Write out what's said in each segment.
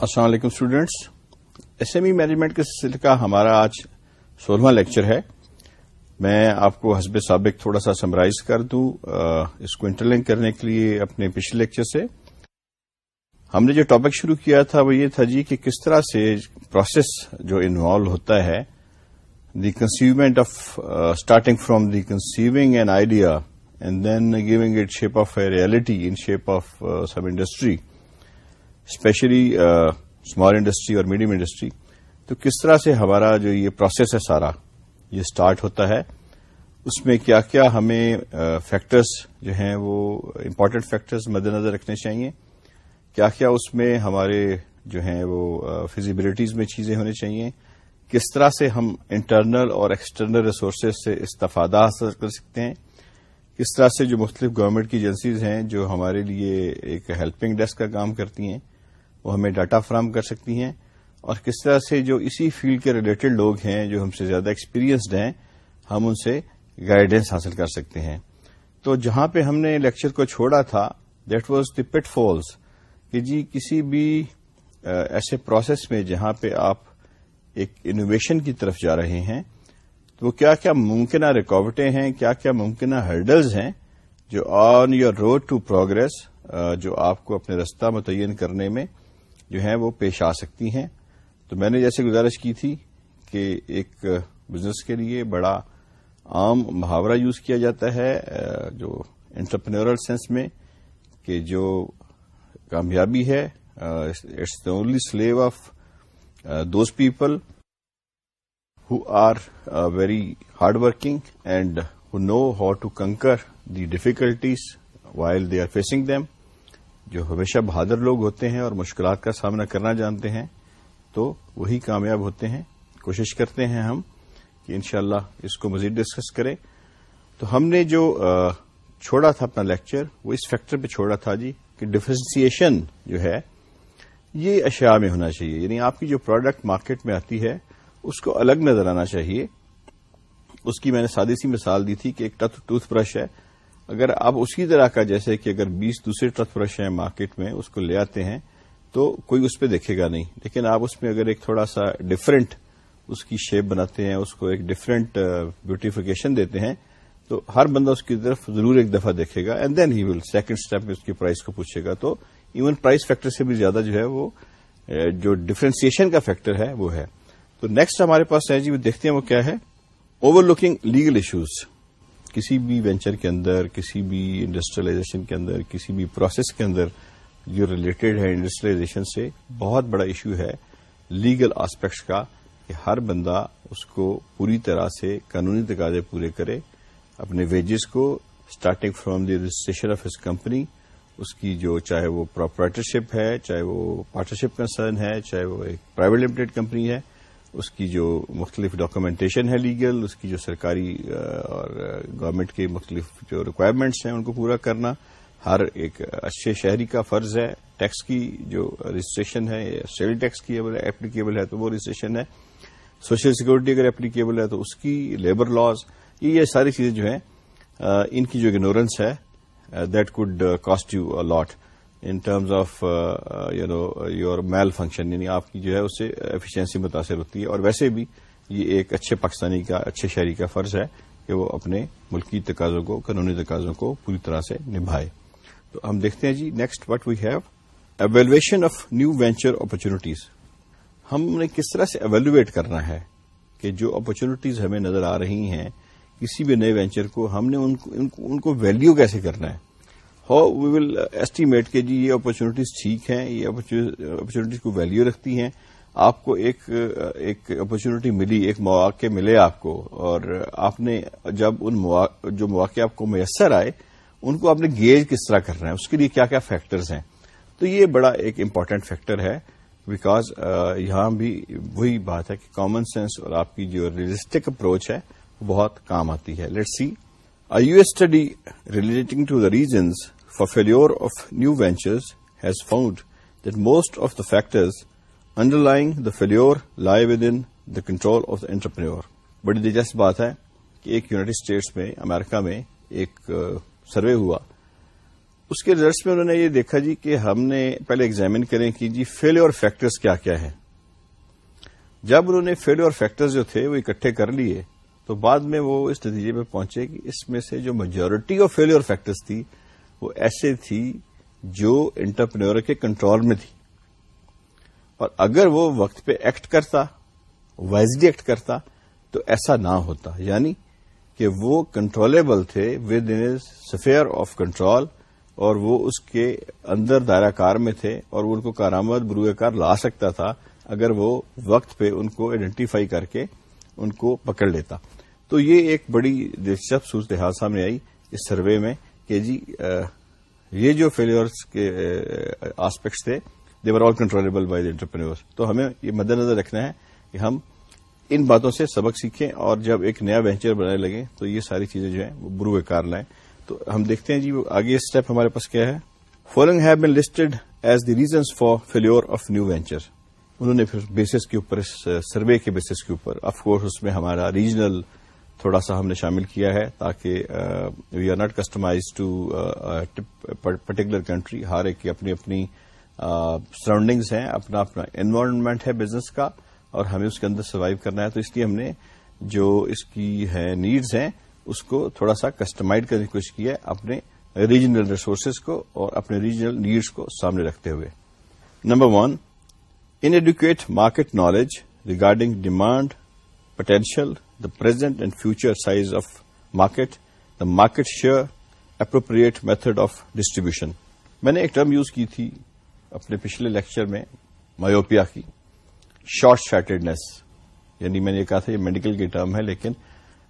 السلام علیکم students S M E management کے سلسلے کا ہمارا آج سولہواں لیکچر ہے۔ میں آپ کو حسب سابق تھوڑا سا سمرائز کر دوں اس کو انٹرلنک کرنے کے لیے اپنے پچھلے لیکچر سے۔ ہم نے جو ٹاپک شروع کیا تھا وہ یہ تھا جی کہ کس طرح سے پروسیس جو انوالو ہوتا ہے the conceivement of starting from the conceiving an idea and then giving it shape of a reality in shape of some industry especially small industry اور میڈیم انڈسٹری تو کس طرح سے ہمارا جو یہ پروسیس ہے سارا، یہ اسٹارٹ ہوتا ہے؟ اس میں کیا کیا ہمیں uh, فیکٹرز جو ہیں وہ امپورٹنٹ فیکٹرز مد نظر رکھنے چاہیے؟ کیا کیا اس میں ہمارے جو ہیں وہ uh, فیزیبلٹیز میں چیزیں ہونی چاہیے؟ کس طرح سے ہم انٹرنل اور ایکسٹرنل ریسورسز سے استفادہ حاصل کر سکتے ہیں؟ کس طرح سے جو مختلف گورنمنٹ کی ایجنسیز ہیں جو ہمارے لیے ایک ہیلپنگ ڈیسک کا کام کرتی ہیں؟ وہ ہمیں ڈاٹا فراہم کر سکتی ہیں اور کس طرح سے جو اسی فیلڈ کے ریلیٹڈ لوگ ہیں جو ہم سے زیادہ ایکسپیرینسڈ ہیں، ہم ان سے گائیڈنس حاصل کر سکتے ہیں۔ تو جہاں پہ ہم نے لیکچر کو چھوڑا تھا that was the pitfalls کہ جی کسی بھی ایسے پروسیس میں جہاں پہ آپ ایک انوویشن کی طرف جا رہے ہیں، تو وہ کیا کیا ممکنہ رکاوٹیں ہیں، کیا کیا ممکنہ ہرڈلز ہیں جو on your road to progress جو آپ کو اپنے رستہ متعین کرنے میں جو ہیں وہ پیش آ سکتی ہیں۔ تو میں نے جیسے گزارش کی تھی کہ ایک بزنس کے لیے بڑا عام محاورہ یوز کیا جاتا ہے جو انٹرپرینورل سینس میں کہ جو کامیابی ہے it's the only slave of those people who are very hard working and who know how to conquer the difficulties while they are facing them. جو ہمیشہ بہادر لوگ ہوتے ہیں اور مشکلات کا سامنا کرنا جانتے ہیں، تو وہی کامیاب ہوتے ہیں۔ کوشش کرتے ہیں ہم کہ انشاءاللہ اس کو مزید ڈسکس کریں۔ تو ہم نے جو چھوڑا تھا اپنا لیکچر وہ اس فیکٹر پہ چھوڑا تھا جی کہ ڈفرینسیشن جو ہے، یہ اشیاء میں ہونا چاہیے۔ یعنی آپ کی جو پروڈکٹ مارکیٹ میں آتی ہے، اس کو الگ نظر آنا چاہیے۔ اس کی میں نے سادی سی مثال دی تھی کہ ایک ٹوتھ برش ہے۔ اگر آپ اسی طرح کا جیسے کہ اگر بیس دوسرے ٹوتھ برش ہیں مارکیٹ میں اس کو لے آتے ہیں، تو کوئی اس پہ دیکھے گا نہیں۔ لیکن آپ اس میں اگر ایک تھوڑا سا ڈفرینٹ اس کی شیپ بناتے ہیں، اس کو ایک ڈفرینٹ بیوٹیفیکیشن دیتے ہیں، تو ہر بندہ اس کی طرف ضرور ایک دفعہ دیکھے گا and then he will second step میں اس کی پرائز کو پوچھے گا۔ تو ایون پرائز فیکٹر سے بھی زیادہ جو ہے وہ جو ڈفرینسیشن کا فیکٹر ہے وہ ہے۔ تو نیکسٹ ہمارے پاس ہے جی وہ دیکھتے ہیں وہ کیا ہے۔ اوور لوکنگ لیگل ایشوز کسی بھی وینچر کے اندر، کسی بھی انڈسٹریلائزیشن کے اندر، کسی بھی پروسیس کے اندر جو ریلیٹڈ ہے انڈسٹریلائزیشن سے، بہت بڑا ایشو ہے لیگل آسپیکٹس کا کہ ہر بندہ اس کو پوری طرح سے قانونی تقاضے پورے کرے، اپنے ویجز کو starting from the registration of his company اس کی جو چاہے وہ پراپرٹرشپ ہے، چاہے وہ پارٹنرشپ کنسرن ہے، چاہے وہ ایک پرائیویٹ لمیٹڈ کمپنی ہے اس کی جو مختلف ڈاکومنٹیشن ہے لیگل اس کی جو سرکاری اور گورنمنٹ کے مختلف جو ریکوائرمنٹس ہیں ان کو پورا کرنا ہر ایک اچھے شہری کا فرض ہے۔ ٹیکس کی جو رجسٹریشن ہے سیل ٹیکس کی اپلیکیبل ہے تو وہ رجسٹریشن ہے۔ سوشل سیکورٹی اگر اپلیکیبل ہے تو اس کی لیبر لاز یہ ساری چیزیں جو ہیں ان کی جو اگنورینس ہے that could cost you lot in terms of you know your mail function یعنی آپ کی جو ہے اس سے ایفیشنسی متاثر ہوتی ہے اور ویسے بھی یہ ایک اچھے پاکستانی کا، اچھے شہری کا فرض ہے کہ وہ اپنے ملکی تقاضوں کو، قانونی تقاضوں کو پوری طرح سے نبھائے۔ تو ہم دیکھتے ہیں جی next what we have evaluation of new venture opportunities ہم نے کس طرح سے ایویلویٹ کرنا ہے کہ جو اپرچونٹیز ہمیں نظر آ رہی ہیں، کسی بھی نئے وینچر کو ہم نے ان کو ویلو کیسے کرنا ہے؟ ہاؤ وی ول ایسٹیمیٹ کہ جی یہ اپرچونیٹیز ٹھیک ہیں، یہ اپرچونیٹیز کو ویلو رکھتی ہیں۔ آپ کو ایک uh, ایک اپرچونیٹی ملی، ایک مواقع ملے آپ کو، اور آپ نے جب ان جو مواقع آپ کو میسر آئے، ان کو آپ نے گیج کس طرح کرنا ہے، اس کے لیے کیا کیا فیکٹرز ہیں۔ تو یہ بڑا ایک امپورٹنٹ فیکٹر ہے بیکاز uh, یہاں بھی وہی بات ہے کہ کامن سینس اور آپ کی جو ریئلسٹک اپروچ ہے بہت کام آتی ہے۔ Let see a U S study relating to the reasons for failure of new ventures has found that most of the factors underlying the failure lie within the control of the entrepreneur. بڑی دلچسپ بات ہے کہ ایک United States میں امریکہ میں ایک survey ہوا اس کے ریزلٹس میں انہوں نے یہ دیکھا جی کہ ہم نے پہلے ایگزامن کریں کہ جی فیلور فیکٹرز کیا کیا ہیں جب انہوں نے فیلور فیکٹرز جو تھے وہ اکٹھے کر لیے تو بعد میں وہ اس نتیجے پہ پہنچے کہ اس میں سے جو میجورٹی آف فیلور فیکٹرز تھی وہ ایسے تھی جو انٹرپرینور کے کنٹرول میں تھی۔ اور اگر وہ وقت پہ ایکٹ کرتا وائزلی ایکٹ کرتا، تو ایسا نہ ہوتا۔ یعنی کہ وہ کنٹرولبل تھے within sphere of control, اور وہ اس کے اندر دائرہ کار میں تھے، اور وہ ان کو کارآمد بروئے کار لا سکتا تھا اگر وہ وقت پہ ان کو آئیڈینٹیفائی کر کے ان کو پکڑ لیتا۔ تو یہ ایک بڑی دلچسپ صورتحال سامنے آئی اس سروے میں۔ کہ جی یہ جو فیلئرس کے آسپیکٹس تھے they were all controllable by the entrepreneur تو ہمیں یہ مد نظر رکھنا ہے کہ ہم ان باتوں سے سبق سیکھیں اور جب ایک نیا وینچر بنانے لگیں تو یہ ساری چیزیں جو ہیں، وہ بروئے کار لائیں۔ تو ہم دیکھتے ہیں جی آگے اسٹیپ ہمارے پاس کیا ہے۔ Following have been listed as the reasons for failure of new venture انہوں نے پھر بیسس کے اوپر سروے کے بیسس کے اوپر آف کورس اس میں ہمارا ریجنل تھوڑا سا ہم نے شامل کیا ہے تاکہ we are not customized to particular country ہر ایک کی اپنی اپنی سراؤنڈنگز ہیں، اپنا اپنا انوائرمنٹ ہے بزنس کا، اور ہمیں اس کے اندر سروائو کرنا ہے۔ تو اس لیے ہم نے جو اس کی ہے نیڈز ہیں، اس کو تھوڑا سا کسٹمائز کرنے کی کوشش کی ہے اپنے ریجنل ریسورسز کو اور اپنے ریجنل نیڈس کو سامنے رکھتے ہوئے۔ Number one inadequate market knowledge regarding demand potential the present and future size of market the market share appropriate method of distribution میں نے ایک ٹرم یوز کی تھی اپنے پچھلے لیکچر میں مایوپیا کی شارٹ سائٹڈنیس یعنی میں نے کہا تھا یہ میڈیکل کی ٹرم ہے لیکن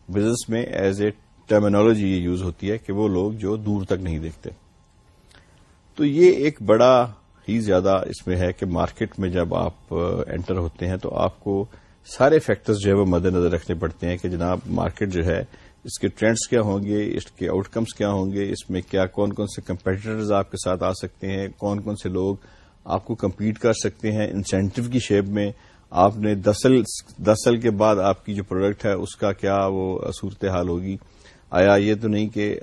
بزنس میں ایز اے ٹرمینالوجی یہ یوز ہوتی ہے کہ وہ لوگ جو دور تک نہیں دیکھتے تو یہ ایک بڑا ہی زیادہ اس میں ہے کہ مارکیٹ میں جب آپ انٹر ہوتے ہیں تو آپ کو سارے فیکٹرز جو ہے وہ مد نظر رکھنے پڑتے ہیں کہ جناب مارکیٹ جو ہے، اس کے ٹرینڈز کیا ہوں گے، اس کے آؤٹ کمس کیا ہوں گے، اس میں کیا کون کون سے کمپیٹیٹرز آپ کے ساتھ آ سکتے ہیں، کون کون سے لوگ آپ کو کمپیٹ کر سکتے ہیں انسینٹو کی شیپ میں۔ آپ نے دس سال کے بعد آپ کی جو پروڈکٹ ہے، اس کا کیا وہ صورتحال ہوگی؟ آیا یہ تو نہیں کہ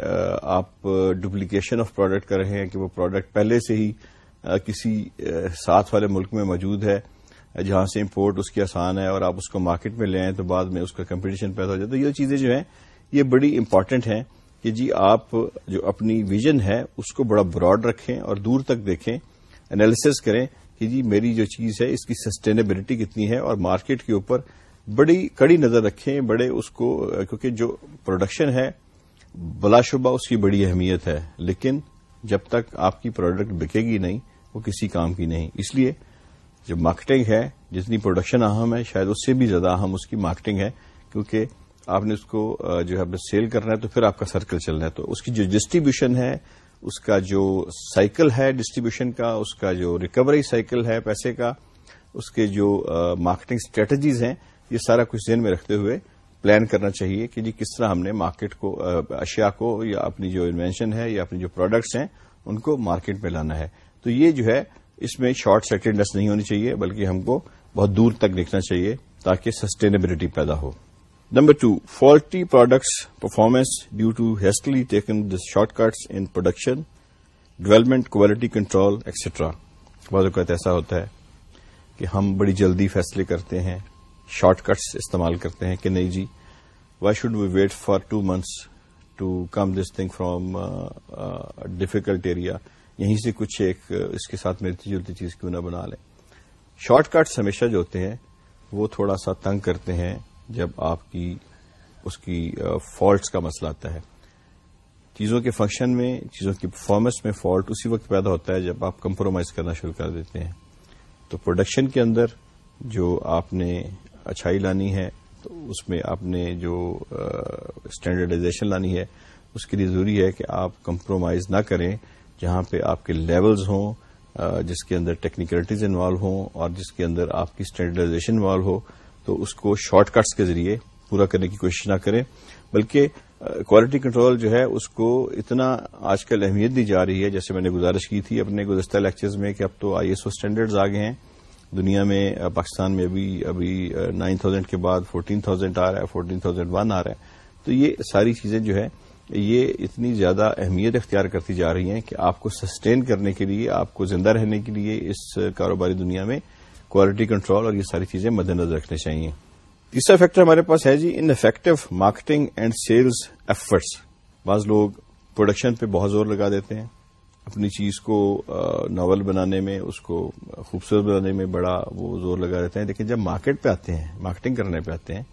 آپ ڈپلیکیشن آف پروڈکٹ کر رہے ہیں کہ وہ پروڈکٹ پہلے سے ہی کسی ساتھ والے ملک میں موجود ہے۔ جہاں سے امپورٹ اس کی آسان ہے اور آپ اس کو مارکیٹ میں لے آئیں تو بعد میں اس کا کمپٹیشن پیدا ہو جاتا ہے یہ چیزیں جو ہیں، یہ بڑی امپارٹنٹ ہیں کہ جی آپ جو اپنی ویژن ہے، اس کو بڑا براڈ رکھیں اور دور تک دیکھیں انالیسس کریں کہ جی میری جو چیز ہے، اس کی سسٹینیبلٹی کتنی ہے اور مارکیٹ کے اوپر بڑی کڑی نظر رکھیں، بڑے اس کو، کیونکہ جو پروڈکشن ہے، بلا شبہ اس کی بڑی اہمیت ہے۔ لیکن جب تک آپ کی پروڈکٹ بکے گی نہیں، وہ کسی کام کی نہیں۔ اس لیے جو مارکیٹنگ ہے، جتنی پروڈکشن اہم ہے، شاید اس سے بھی زیادہ اہم اس کی مارکیٹنگ ہے، کیونکہ آپ نے اس کو جو ہے سیل کرنا ہے تو پھر آپ کا سرکل چلنا ہے۔ تو اس کی جو ڈسٹریبیوشن ہے، اس کا جو سائیکل ہے ڈسٹریبیوشن کا، اس کا جو ریکوری سائیکل ہے پیسے کا، اس کے جو مارکیٹنگ اسٹریٹجیز ہیں، یہ سارا کچھ ذہن میں رکھتے ہوئے پلان کرنا چاہیے کہ جی کس طرح ہم نے مارکیٹ کو اشیاء کو، یا اپنی جو انوینشن ہے، یا اپنی جو پروڈکٹس ہیں، ان کو مارکیٹ میں لانا ہے۔ تو یہ جو ہے اس میں شارٹ سیکٹڈنیس نہیں ہونی چاہیے، بلکہ ہم کو بہت دور تک دیکھنا چاہیے تاکہ سسٹینیبلٹی پیدا ہو۔ Number two faulty products performance due to hastily taken this short cuts in production development quality control extra بعض اوقات ایسا ہوتا ہے کہ ہم بڑی جلدی فیصلے کرتے ہیں شارٹ کٹس استعمال کرتے ہیں کہ نہیں جی why should we wait for two months to come this thing from difficult area یہیں سے کچھ ایک اس کے ساتھ ملتی جلتی چیز کیوں نہ بنا لیں۔ شارٹ کٹس ہمیشہ جو ہوتے ہیں، وہ تھوڑا سا تنگ کرتے ہیں جب آپ کی، اس کی فالٹس کا مسئلہ آتا ہے۔ چیزوں کے فنکشن میں، چیزوں کی پرفارمنس میں فالٹ اسی وقت پیدا ہوتا ہے جب آپ کمپرومائز کرنا شروع کر دیتے ہیں۔ تو پروڈکشن کے اندر جو آپ نے اچھائی لانی ہے، تو اس میں آپ نے جو اسٹینڈرڈائزیشن لانی ہے، اس کے لیے ضروری ہے کہ آپ کمپرومائز نہ کریں۔ جہاں پہ آپ کے لیولز ہوں جس کے اندر ٹیکنیکلٹیز انوالو ہوں اور جس کے اندر آپ کی اسٹینڈرڈائزیشن انوالو ہو، تو اس کو شارٹ کٹس کے ذریعے پورا کرنے کی کوشش نہ کریں۔ بلکہ کوالٹی کنٹرول جو ہے، اس کو اتنا آج کل اہمیت دی جا رہی ہے، جیسے میں نے گزارش کی تھی اپنے گزشتہ لیکچرز میں کہ اب تو آئی ایس او اسٹینڈرڈز آگے ہیں۔ دنیا میں پاکستان میں ابھی ابھی نائن تھاؤزینڈ کے بعد فورٹین تھاؤزینڈ آ رہا ہے فورٹین تھاؤزینڈ ون آ رہا ہے۔ تو یہ ساری چیزیں جو ہے یہ اتنی زیادہ اہمیت اختیار کرتی جا رہی ہیں کہ آپ کو سسٹین کرنے کے لیے، آپ کو زندہ رہنے کے لیے اس کاروباری دنیا میں کوالٹی کنٹرول اور یہ ساری چیزیں مد نظر رکھنی چاہیے۔ تیسرا فیکٹر ہمارے پاس ہے جی ineffective marketing and sales efforts بعض لوگ پروڈکشن پہ بہت زور لگا دیتے ہیں۔ اپنی چیز کو ناول بنانے میں، اس کو خوبصورت بنانے میں بڑا وہ زور لگا دیتے ہیں۔ لیکن جب مارکیٹ پہ آتے ہیں مارکیٹنگ کرنے پہ آتے ہیں،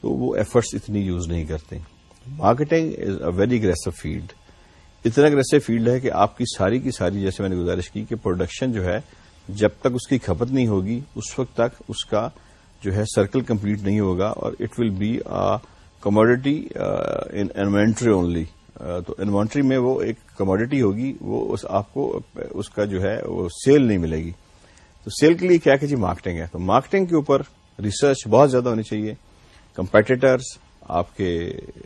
تو وہ ایفرٹس اتنی یوز نہیں کرتے۔ Marketing is a very aggressive field اتنا اگریسو فیلڈ ہے کہ آپ کی ساری کی ساری جیسے میں نے گزارش کی کہ پروڈکشن جو ہے جب تک اس کی کھپت نہیں ہوگی، اس وقت تک اس کا جو ہے سرکل کمپلیٹ نہیں ہوگا اور it will be commodity inventory only تو انوینٹری میں وہ ایک کموڈیٹی ہوگی، وہ اس آپ کو اس کا جو ہے وہ سیل نہیں ملے گی۔ تو سیل کے لیے کیا کہ جی مارکیٹنگ ہے؟ تو مارکیٹنگ کے اوپر ریسرچ بہت زیادہ ہونی چاہیے۔ کمپیٹیٹرس آپ کے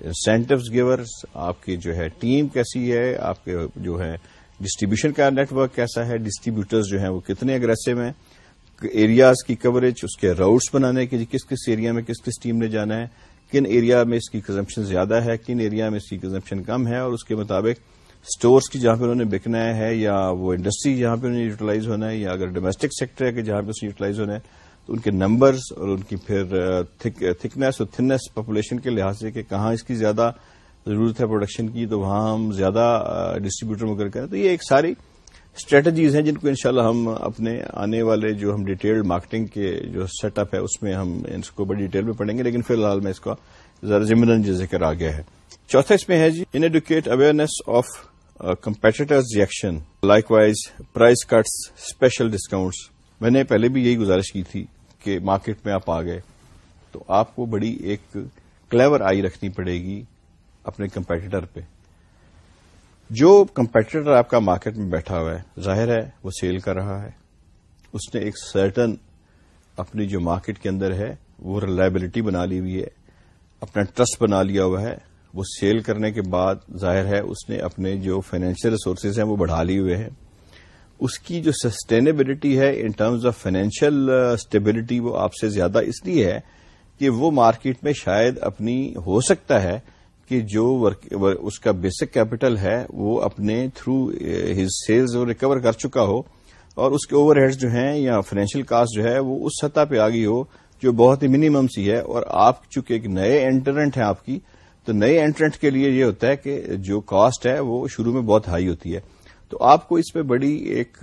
انسینٹوز گیورس آپ کی جو ہے ٹیم کیسی ہے، آپ کے جو ہے ڈسٹریبیوشن کا نیٹ ورک کیسا ہے ڈسٹریبیوٹرز جو ہیں وہ کتنے اگریسو ہیں ایریاز کی کوریج اس کے راؤٹس بنانے کے کس کس ایریا میں کس کس ٹیم نے جانا ہے، کن ایریا میں اس کی کنزمپشن زیادہ ہے، کن ایریا میں اس کی کنزمپشن کم ہے، اور اس کے مطابق اسٹورس کی جہاں پہ انہوں نے بکنا ہے یا وہ انڈسٹری جہاں پہ انہیں یوٹیلائز ہونا ہے، یا اگر ڈومیسٹک سیکٹر ہے کہ جہاں پہ اسے یوٹیلائز ہونا ہے ان کے نمبرز اور ان کی پھر تھکنیس اور تھنس پاپولیشن کے لحاظ سے کہ کہاں اس کی زیادہ ضرورت ہے پروڈکشن کی، تو وہاں ہم زیادہ ڈسٹریبیوٹر مگر کریں۔ تو یہ ایک ساری اسٹریٹجیز ہیں جن کو انشاءاللہ ہم اپنے آنے والے جو ہم ڈیٹیلڈ مارکیٹنگ کے جو سیٹ اپ ہے، اس میں ہم اس کو بڑی ڈیٹیل میں پڑھیں گے۔ لیکن فی الحال میں اس کا ذرا ضمن ذکر آ گیا ہے۔ چوتھا اس میں ہے جی inadequate awareness of competitors reaction likewise price cuts special discounts میں نے پہلے بھی یہی گزارش کی تھی کہ مارکیٹ میں آپ آ گئے، تو آپ کو بڑی ایک کلیور آئی رکھنی پڑے گی اپنے کمپیٹیٹر پہ۔ جو کمپیٹیٹر آپ کا مارکیٹ میں بیٹھا ہوا ہے، ظاہر ہے وہ سیل کر رہا ہے۔ اس نے ایک سرٹن اپنی جو مارکیٹ کے اندر ہے، وہ ریلائبلٹی بنا لی ہوئی ہے، اپنا ٹرسٹ بنا لیا ہوا ہے۔ وہ سیل کرنے کے بعد ظاہر ہے اس نے اپنے جو فائنینشیل ریسورسز ہیں وہ بڑھا لیے ہوئے ہیں۔ اس کی جو سسٹینیبلٹی ہے in terms of financial stability وہ آپ سے زیادہ اس لیے ہے کہ وہ مارکیٹ میں شاید اپنی ہو سکتا ہے کہ جو اس کا بیسک کیپٹل ہے وہ اپنے تھرو ہز سیلز ریکور کر چکا ہو اور اس کے اوور ہیڈز جو ہیں یا فائنینشیل کاسٹ جو ہے وہ اس سطح پہ آ گئی ہو جو بہت ہی منیمم سی ہے اور آپ چونکہ ایک نئے انٹرنٹ ہیں آپ کی تو نئے انٹرنٹ کے لیے یہ ہوتا ہے کہ جو کاسٹ ہے وہ شروع میں بہت ہائی ہوتی ہے تو آپ کو اس پہ بڑی ایک،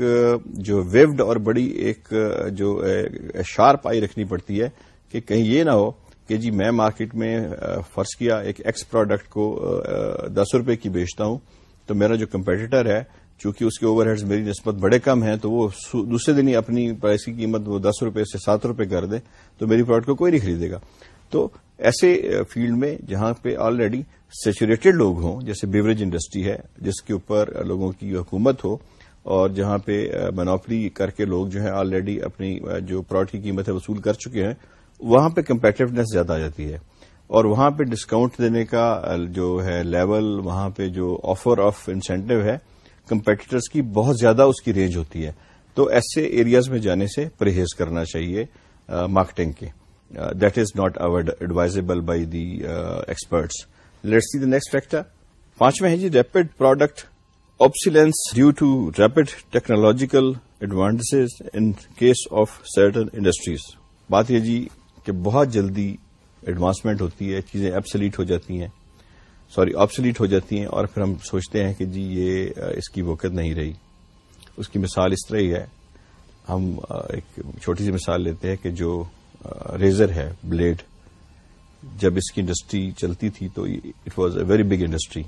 جو ویوڈ اور بڑی ایک، جو شارپ آئی رکھنی پڑتی ہے کہ کہیں یہ نہ ہو کہ جی میں مارکیٹ میں فرض کیا ایک ایکس پروڈکٹ کو دس روپے کی بیچتا ہوں تو میرا جو کمپیٹیٹر ہے چونکہ اس کے اوور ہیڈز میری نسبت بڑے کم ہیں تو وہ دوسرے دن ہی اپنی پرائس کی قیمت وہ دس روپے سے سات روپے کر دے تو میری پروڈکٹ کو کوئی نہیں خریدے گا تو ایسے فیلڈ میں جہاں پہ آلریڈی سیچوریٹڈ لوگ ہوں، جیسے بیوریج انڈسٹری ہے، جس کے اوپر لوگوں کی حکومت ہو، اور جہاں پہ منوپلی کر کے لوگ جو ہے آلریڈی اپنی جو پروڈکٹ کی قیمت ہے، وصول کر چکے ہیں، وہاں پہ کمپیٹیونیس زیادہ آ جاتی ہے۔ اور وہاں پہ ڈسکاؤنٹ دینے کا جو ہے لیول وہاں پہ جو آفر آف انسینٹو ہے کمپیٹیٹرس کی بہت زیادہ اس کی رینج ہوتی ہے۔ تو ایسے ایریاز میں جانے سے پرہیز کرنا چاہیے مارکیٹنگ کے۔ That is not advisable by the experts let see the next factor پانچویں ہے جی rapid product obsolescence due to rapid technological advantages in case of certain industries بات یہ جی کہ بہت جلدی ایڈوانسمنٹ ہوتی ہے چیزیں ایبسلیٹ ہو جاتی ہیں سوری آپسلیٹ ہو جاتی ہیں اور پھر ہم سوچتے ہیں کہ جی یہ اس کی وقت نہیں رہی اس کی مثال اس طرح ہی ہے ہم ایک چھوٹی سی مثال لیتے ہیں کہ جو ریزر ہے، بلیڈ۔ جب اس کی انڈسٹری چلتی تھی تو it was a very big industry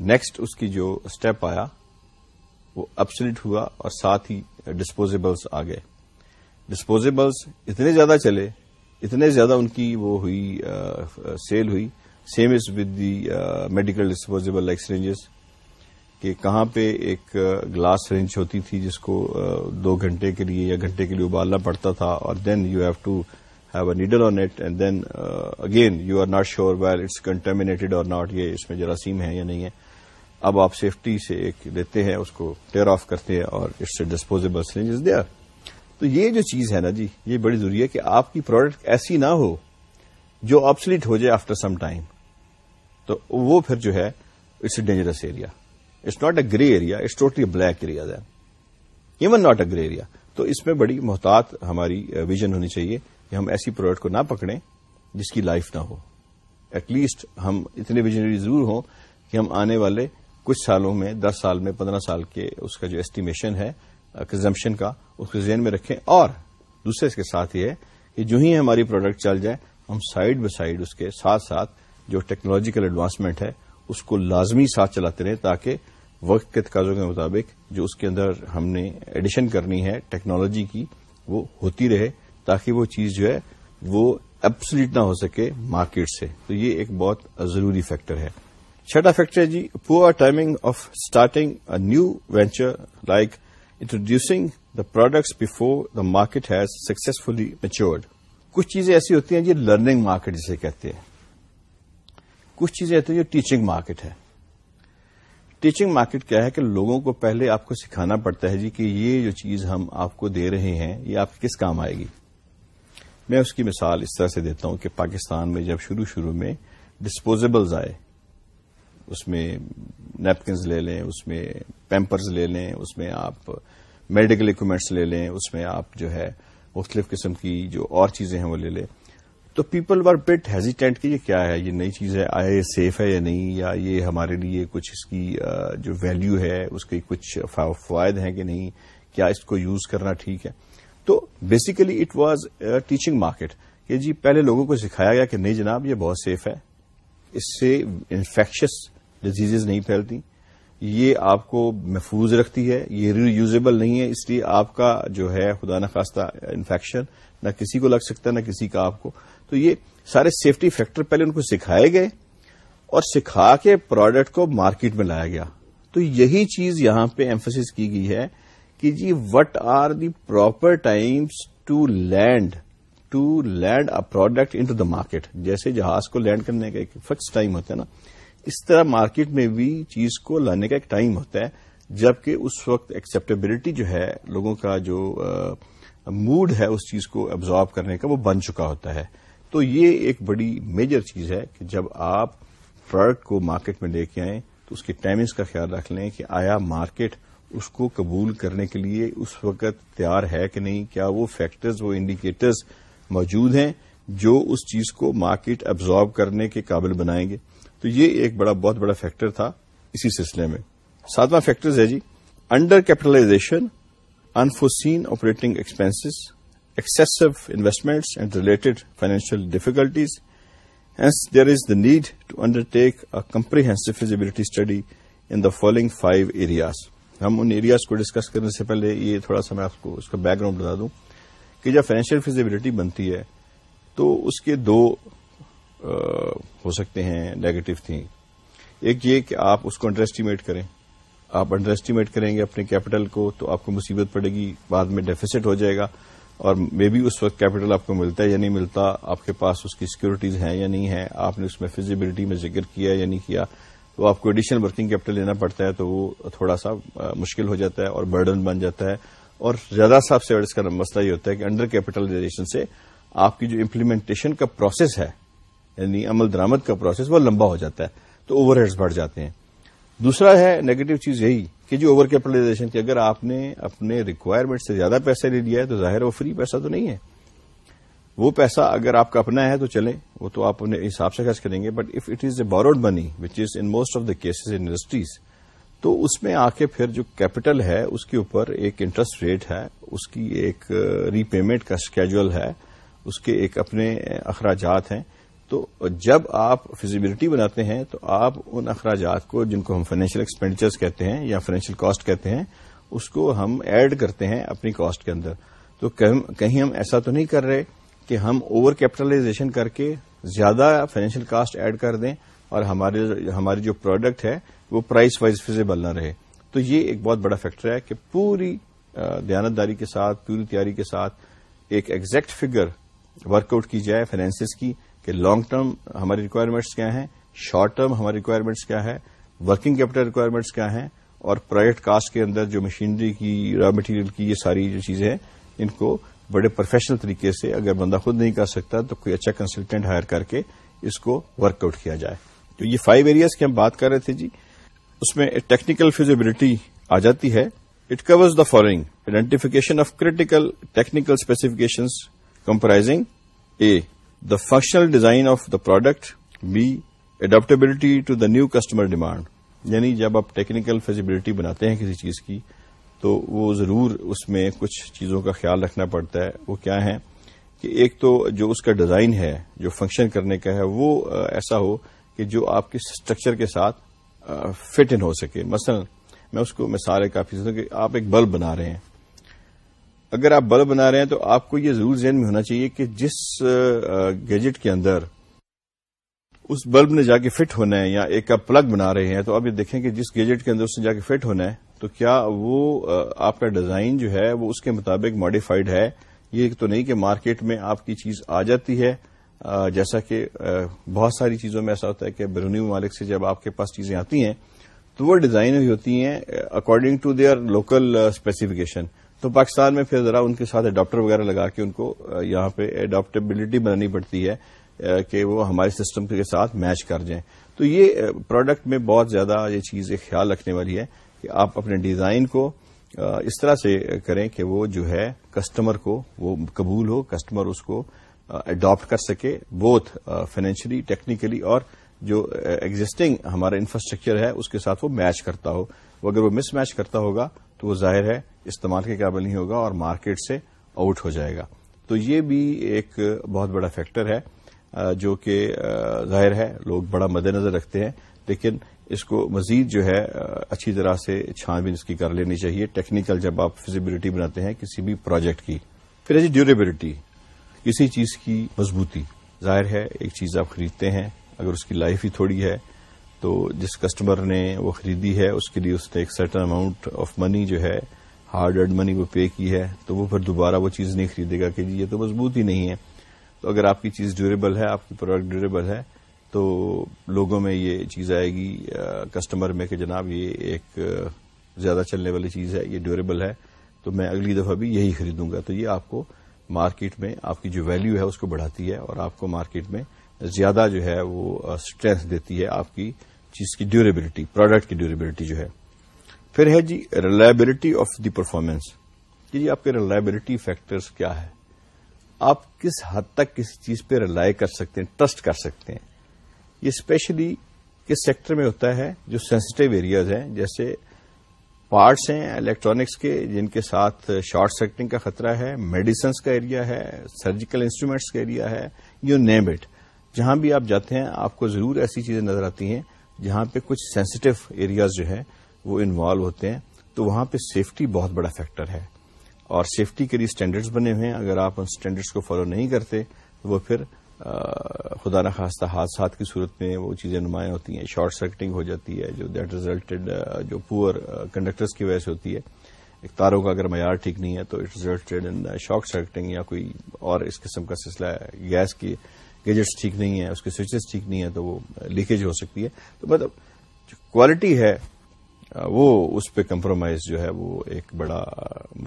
next اس کی جو اسٹیپ آیا، وہ اپسلیٹ ہوا اور ساتھ ہی ڈسپوزیبلس آ گئے۔ ڈسپوزیبلس اتنے زیادہ چلے، اتنے زیادہ ان کی وہ ہوئی سیل ہوئی۔ Same is with the medical disposable like syringes کہ کہاں پہ ایک گلاس رینج ہوتی تھی جس کو دو گھنٹے کے لیے یا گھنٹے کے لیے ابالنا پڑتا تھا، اور then you have to have a needle on it and then again you are not sure well it's contaminated اور ناٹ یہ اس میں جراثیم ہے یا نہیں ہے اب آپ سیفٹی سے ایک لیتے ہیں، اس کو ٹیئر آف کرتے ہیں اور اٹس اے ڈسپوزیبل سرنج دیا تو یہ جو چیز ہے نا جی یہ بڑی ضروری ہے کہ آپ کی پروڈکٹ ایسی نہ ہو جو آپسلیٹ ہو جائے آفٹر سم ٹائم تو وہ پھر جو ہے it's a dangerous area it's not a grey area it's totally black area then even not a grey area تو اس میں بڑی محتاط ہماری uh, ویژن ہونی چاہیے کہ ہم ایسی پروڈکٹ کو نہ پکڑیں جس کی لائف نہ ہو. ایٹ لیسٹ ہم اتنے ویژنری ضرور ہوں کہ ہم آنے والے کچھ سالوں میں، دس سال میں، پندرہ سال کے اس کا جو ایسٹیمیشن ہے uh, کنزمپشن کا، اس کو ذہن میں رکھیں. اور دوسرے اس کے ساتھ یہ ہے کہ جو ہی ہماری پروڈکٹ چل جائے، ہم سائڈ بائی سائڈ اس کے ساتھ ساتھ جو ٹیکنالوجیکل ایڈوانسمنٹ ہے، اس کو لازمی ساتھ چلاتے رہیں تاکہ وقت کے تقاضوں کے مطابق جو اس کے اندر ہم نے ایڈیشن کرنی ہے ٹیکنالوجی کی، وہ ہوتی رہے تاکہ وہ چیز جو ہے وہ ایبسلیٹ نہ ہو سکے مارکیٹ سے۔ تو یہ ایک بہت ضروری فیکٹر ہے۔ چھٹا فیکٹر ہے جی poor timing of starting a new venture like introducing the products before the market has successfully matured کچھ چیزیں ایسی ہوتی ہیں جی لرننگ مارکیٹ جسے کہتے ہیں۔ کچھ چیزیں ہوتی ہیں جو ٹیچنگ مارکیٹ ہے۔ ٹیچنگ مارکیٹ کیا ہے کہ لوگوں کو پہلے آپ کو سکھانا پڑتا ہے جی کہ یہ جو چیز ہم آپ کو دے رہے ہیں، یہ آپ کس کام آئے گی؟ میں اس کی مثال اس طرح سے دیتا ہوں کہ پاکستان میں جب شروع شروع میں ڈسپوزیبلز آئے، اس میں نیپکنز لے لیں، اس میں پیمپرز لے لیں، اس میں آپ میڈیکل اکوپمنٹس لے لیں، اس میں آپ جو ہے مختلف قسم کی جو اور چیزیں ہیں وہ لے لیں۔ تو پیپل ور بٹ ہیزیٹینٹ کہ یہ کیا ہے؟ یہ نئی چیز ہے، آیا یہ سیف ہے یا نہیں؟ یا یہ ہمارے لیے کچھ اس کی جو ویلو ہے، اس کے کچھ فوائد ہیں کہ نہیں؟ کیا اس کو یوز کرنا ٹھیک ہے؟ تو basically it was teaching market کہ جی پہلے لوگوں کو سکھایا گیا کہ نہیں جناب، یہ بہت سیف ہے۔ اس سے انفیکشس ڈیزیز نہیں پھیلتی۔ یہ آپ کو محفوظ رکھتی ہے۔ یہ ری یوزیبل نہیں ہے۔ اس لیے آپ کا جو ہے، خدا نخواستہ انفیکشن نہ کسی کو لگ سکتا، نہ کسی کا آپ کو۔ تو یہ سارے سیفٹی فیکٹر پہلے ان کو سکھائے گئے اور سکھا کے پروڈکٹ کو مارکیٹ میں لایا گیا۔ تو یہی چیز یہاں پہ ایمفس کی گئی ہے کہ جی what are the proper times to land to land a product into the market جیسے جہاز کو لینڈ کرنے کا ایک فکس ٹائم ہوتا ہے نا، اس طرح مارکیٹ میں بھی چیز کو لانے کا ایک ٹائم ہوتا ہے، جبکہ اس وقت ایکسپٹیبلٹی جو ہے، لوگوں کا جو موڈ ہے اس چیز کو ابزارو کرنے کا وہ بن چکا ہوتا ہے۔ تو یہ ایک بڑی میجر چیز ہے کہ جب آپ پروڈکٹ کو مارکیٹ میں لے کے آئیں تو اس کی ٹائمنگس کا خیال رکھ لیں کہ آیا مارکیٹ اس کو قبول کرنے کے لیے اس وقت تیار ہے کہ نہیں، کیا وہ فیکٹرز وہ انڈیکیٹرز موجود ہیں جو اس چیز کو مارکیٹ ابزارو کرنے کے قابل بنائیں گے؟ تو یہ ایک بڑا، بہت بڑا فیکٹر تھا اسی سلسلے میں۔ ساتواں فیکٹر ہے G under capitalization unforeseen operating expenses excessive investments and related financial difficulties hence there is the need to undertake a comprehensive feasibility study in the following five areas ہم ان ایریاز کو discuss کرنے سے پہلے یہ تھوڑا سا میں آپ کو اس کا بیک گراؤنڈ بتا دوں کہ جب فائنینشیل فیزیبلٹی بنتی ہے تو اس کے دو ہو سکتے ہیں نیگیٹو تھیں ایک یہ کہ آپ اس کو انڈر ایسٹیمیٹ کریں. آپ انڈر ایسٹیمیٹ کریں گے اپنے کیپٹل کو تو آپ کو مصیبت پڑے گی، بعد میں ڈیفیسٹ ہو جائے گا. اور مے بی اس وقت کیپٹل آپ کو ملتا ہے یا نہیں ملتا، آپ کے پاس اس کی سیکورٹیز ہیں یا نہیں ہے آپ نے اس میں فیزیبلٹی میں ذکر کیا یا نہیں کیا، تو آپ کو ایڈیشنل ورکنگ کیپٹل لینا پڑتا ہے تو وہ تھوڑا سا مشکل ہو جاتا ہے اور برڈن بن جاتا ہے۔ اور زیادہ صاحب سے اس کا مسئلہ یہ ہوتا ہے کہ انڈر کیپٹلائزیشن سے آپ کی جو امپلیمنٹیشن کا پروسیس ہے یعنی عمل درامد کا پروسیس وہ لمبا ہو جاتا ہے، تو اوور ہیڈز بڑھ جاتے ہیں۔ دوسرا ہے نیگیٹو چیز یہی کہ جو اوور کیپٹلائزیشن کی اگر آپ نے اپنے ریکوائرمنٹ سے زیادہ پیسہ لے لیا ہے تو ظاہر وہ فری پیسہ تو نہیں ہے۔ وہ پیسہ اگر آپ کا اپنا ہے تو چلیں، وہ تو آپ اپنے حساب سے خرچ کریں گے۔ But if it is a borrowed money which is in most of the cases industries تو اس میں آ کے پھر جو کیپٹل ہے، اس کے اوپر ایک انٹرسٹ ریٹ ہے، اس کی ایک uh, ری پیمنٹ کا اسکیجول ہے، اس کے ایک اپنے uh, اخراجات ہیں۔ تو جب آپ فیزیبلٹی بناتے ہیں تو آپ ان اخراجات کو جن کو ہم فائنینشیل ایکسپینڈیچرز کہتے ہیں یا فائنینشیل کاسٹ کہتے ہیں، اس کو ہم ایڈ کرتے ہیں اپنی کاسٹ کے اندر۔ تو کہیں ہم ایسا تو نہیں کر رہے کہ ہم اوور کیپٹلائزیشن کر کے زیادہ فائنینشیل کاسٹ ایڈ کر دیں اور ہماری جو پروڈکٹ ہے وہ پرائز وائز فیزیبل نہ رہے۔ تو یہ ایک بہت بڑا فیکٹر ہے کہ پوری دیانتداری کے ساتھ، پوری تیاری کے ساتھ ایک ایگزیکٹ فگر ورک آؤٹ کی جائے فائنینسز کی۔ کہ لانگ ٹرم ہماری ریکوائرمنٹس کیا ہیں شارٹ ٹرم ہماری ریکوائرمنٹس کیا ہے ورکنگ کیپٹل ریکوائرمنٹس کیا ہیں، اور پروجیکٹ کاسٹ کے اندر جو مشینری کی را مٹیریل کی یہ ساری جو چیزیں ہیں، ان کو بڑے پروفیشنل طریقے سے اگر بندہ خود نہیں کر سکتا تو کوئی اچھا کنسلٹینٹ ہائر کر کے اس کو ورک آؤٹ کیا جائے۔ تو یہ فائیو ایریاز کی ہم بات کر رہے تھے جی۔ اس میں ٹیکنیکل فیزیبلٹی آ جاتی ہے۔ It covers the following identification of critical technical specifications comprising a the functional design of the product b adaptability to the new customer demand یعنی جب آپ ٹیکنیکل فیزیبلٹی بناتے ہیں کسی چیز کی، تو وہ ضرور اس میں کچھ چیزوں کا خیال رکھنا پڑتا ہے۔ وہ کیا ہے کہ ایک تو جو اس کا ڈیزائن ہے، جو فنکشن کرنے کا ہے، وہ ایسا ہو کہ جو آپ کے اسٹرکچر کے ساتھ فٹ ان ہو سکے۔ مثلا، میں اس کو مثال کافی ہوں کہ آپ ایک بلب بنا رہے ہیں۔ اگر آپ بلب بنا رہے ہیں تو آپ کو یہ ضرور ذہن میں ہونا چاہیے کہ جس گیجٹ کے اندر اس بلب نے جا کے فٹ ہونا ہے یا ایک آپ پلگ بنا رہے ہیں تو آپ یہ دیکھیں کہ جس گیجٹ کے اندر اس نے جا کے فٹ ہونا ہے تو کیا وہ آپ کا ڈیزائن جو ہے وہ اس کے مطابق ماڈیفائڈ ہے؟ یہ تو نہیں کہ مارکیٹ میں آپ کی چیز آ جاتی ہے جیسا کہ بہت ساری چیزوں میں ایسا ہوتا ہے کہ بیرونی ممالک سے جب آپ کے پاس چیزیں آتی ہیں تو وہ ڈیزائن ہوئی ہوتی ہیں according to their local specification تو پاکستان میں پھر ذرا ان کے ساتھ اڈاپٹر وغیرہ لگا کے ان کو یہاں پہ اڈاپٹیبلٹی بنانی پڑتی ہے کہ وہ ہمارے سسٹم کے ساتھ میچ کر جائیں۔ تو یہ پروڈکٹ میں بہت زیادہ یہ چیز ایک خیال رکھنے والی ہے کہ آپ اپنے ڈیزائن کو اس طرح سے کریں کہ وہ جو ہے کسٹمر کو، وہ قبول ہو کسٹمر اس کو اڈاپٹ کر سکے بوتھ فائنینشلی ٹیکنیکلی اور جو ایگزٹنگ ہمارا انفراسٹرکچر ہے، اس کے ساتھ وہ میچ کرتا ہو۔ وہ اگر وہ مس میچ کرتا ہوگا تو وہ ظاہر ہے استعمال کے قابل نہیں ہوگا اور مارکیٹ سے آؤٹ ہو جائے گا۔ تو یہ بھی ایک بہت بڑا فیکٹر ہے جو کہ ظاہر ہے، لوگ بڑا مد نظر رکھتے ہیں، لیکن اس کو مزید جو ہے اچھی طرح سے چھان بین اس کی کر لینی چاہیے۔ ٹیکنیکل جب آپ فزیبلٹی بناتے ہیں کسی بھی پروجیکٹ کی، پھر ایسی ڈیوریبلٹی، کسی چیز کی مضبوطی۔ ظاہر ہے، ایک چیز آپ خریدتے ہیں، اگر اس کی لائف ہی تھوڑی ہے، تو جس کسٹمر نے وہ خریدی ہے، اس کے لیے اس نے ایک سرٹن اماؤنٹ آف منی جو ہے ہارڈ ارڈ منی وہ پے کی ہے، تو وہ پھر دوبارہ وہ چیز نہیں خریدے گا کہ جی یہ تو مضبوط ہی نہیں ہے۔ تو اگر آپ کی چیز ڈیوریبل ہے، آپ کی پروڈکٹ ڈیوریبل ہے، تو لوگوں میں یہ چیز آئے گی کسٹمر میں کہ جناب یہ ایک زیادہ چلنے والی چیز ہے، یہ ڈیوریبل ہے، تو میں اگلی دفعہ بھی یہی خریدوں گا۔ تو یہ آپ کو مارکیٹ میں آپ کی جو ویلو ہے اس کو بڑھاتی ہے اور آپ کو مارکیٹ میں زیادہ جو ہے وہ اسٹرینتھ دیتی ہے آپ کی چیز کی ڈیوریبلٹی پروڈکٹ کی ڈیوریبلٹی جو ہے۔ پھر ہے جی ریلائبلٹی آف دی پرفارمنس جی آپ کے ریلائبلٹی فیکٹرز کیا ہے آپ کس حد تک کسی چیز پہ ریلائی کر سکتے ہیں ٹرسٹ کر سکتے ہیں؟ یہ اسپیشلی کس سیکٹر میں ہوتا ہے؟ جو سینسٹو ایریاز ہیں، جیسے پارٹس ہیں الیکٹرانکس کے، جن کے ساتھ شارٹ سرکٹنگ کا خطرہ ہے میڈیسنس کا ایریا ہے سرجیکل انسٹرومینٹس کا ایریا ہے یو نیم اٹ جہاں بھی آپ جاتے ہیں، آپ کو ضرور ایسی چیزیں نظر آتی ہیں، جہاں پہ کچھ سینسٹو ایریاز جو ہیں وہ انوالو ہوتے ہیں، تو وہاں پہ سیفٹی بہت بڑا فیکٹر ہے۔ اور سیفٹی کے لیے اسٹینڈرڈز بنے ہوئے ہیں۔ اگر آپ ان اسٹینڈرڈس کو فالو نہیں کرتے، تو وہ پھر خدا نخواستہ حادثات کی صورت میں وہ چیزیں نمایاں ہوتی ہیں۔ شارٹ سرکٹنگ ہو جاتی ہے، جو دیٹ ریزلٹڈ جو پور کنڈکٹرز کی وجہ سے ہوتی ہے۔ ایک تاروں کا اگر معیار ٹھیک نہیں ہے، تو it resulted in short circuiting یا کوئی اور اس قسم کا سلسلہ ہے گیس کی گیجٹس ٹھیک نہیں ہے اس کے سوئچز ٹھیک نہیں ہے تو وہ لیکیج ہو سکتی ہے۔ تو مطلب جو کوالٹی ہے وہ اس پہ کمپرومائز جو ہے وہ ایک بڑا،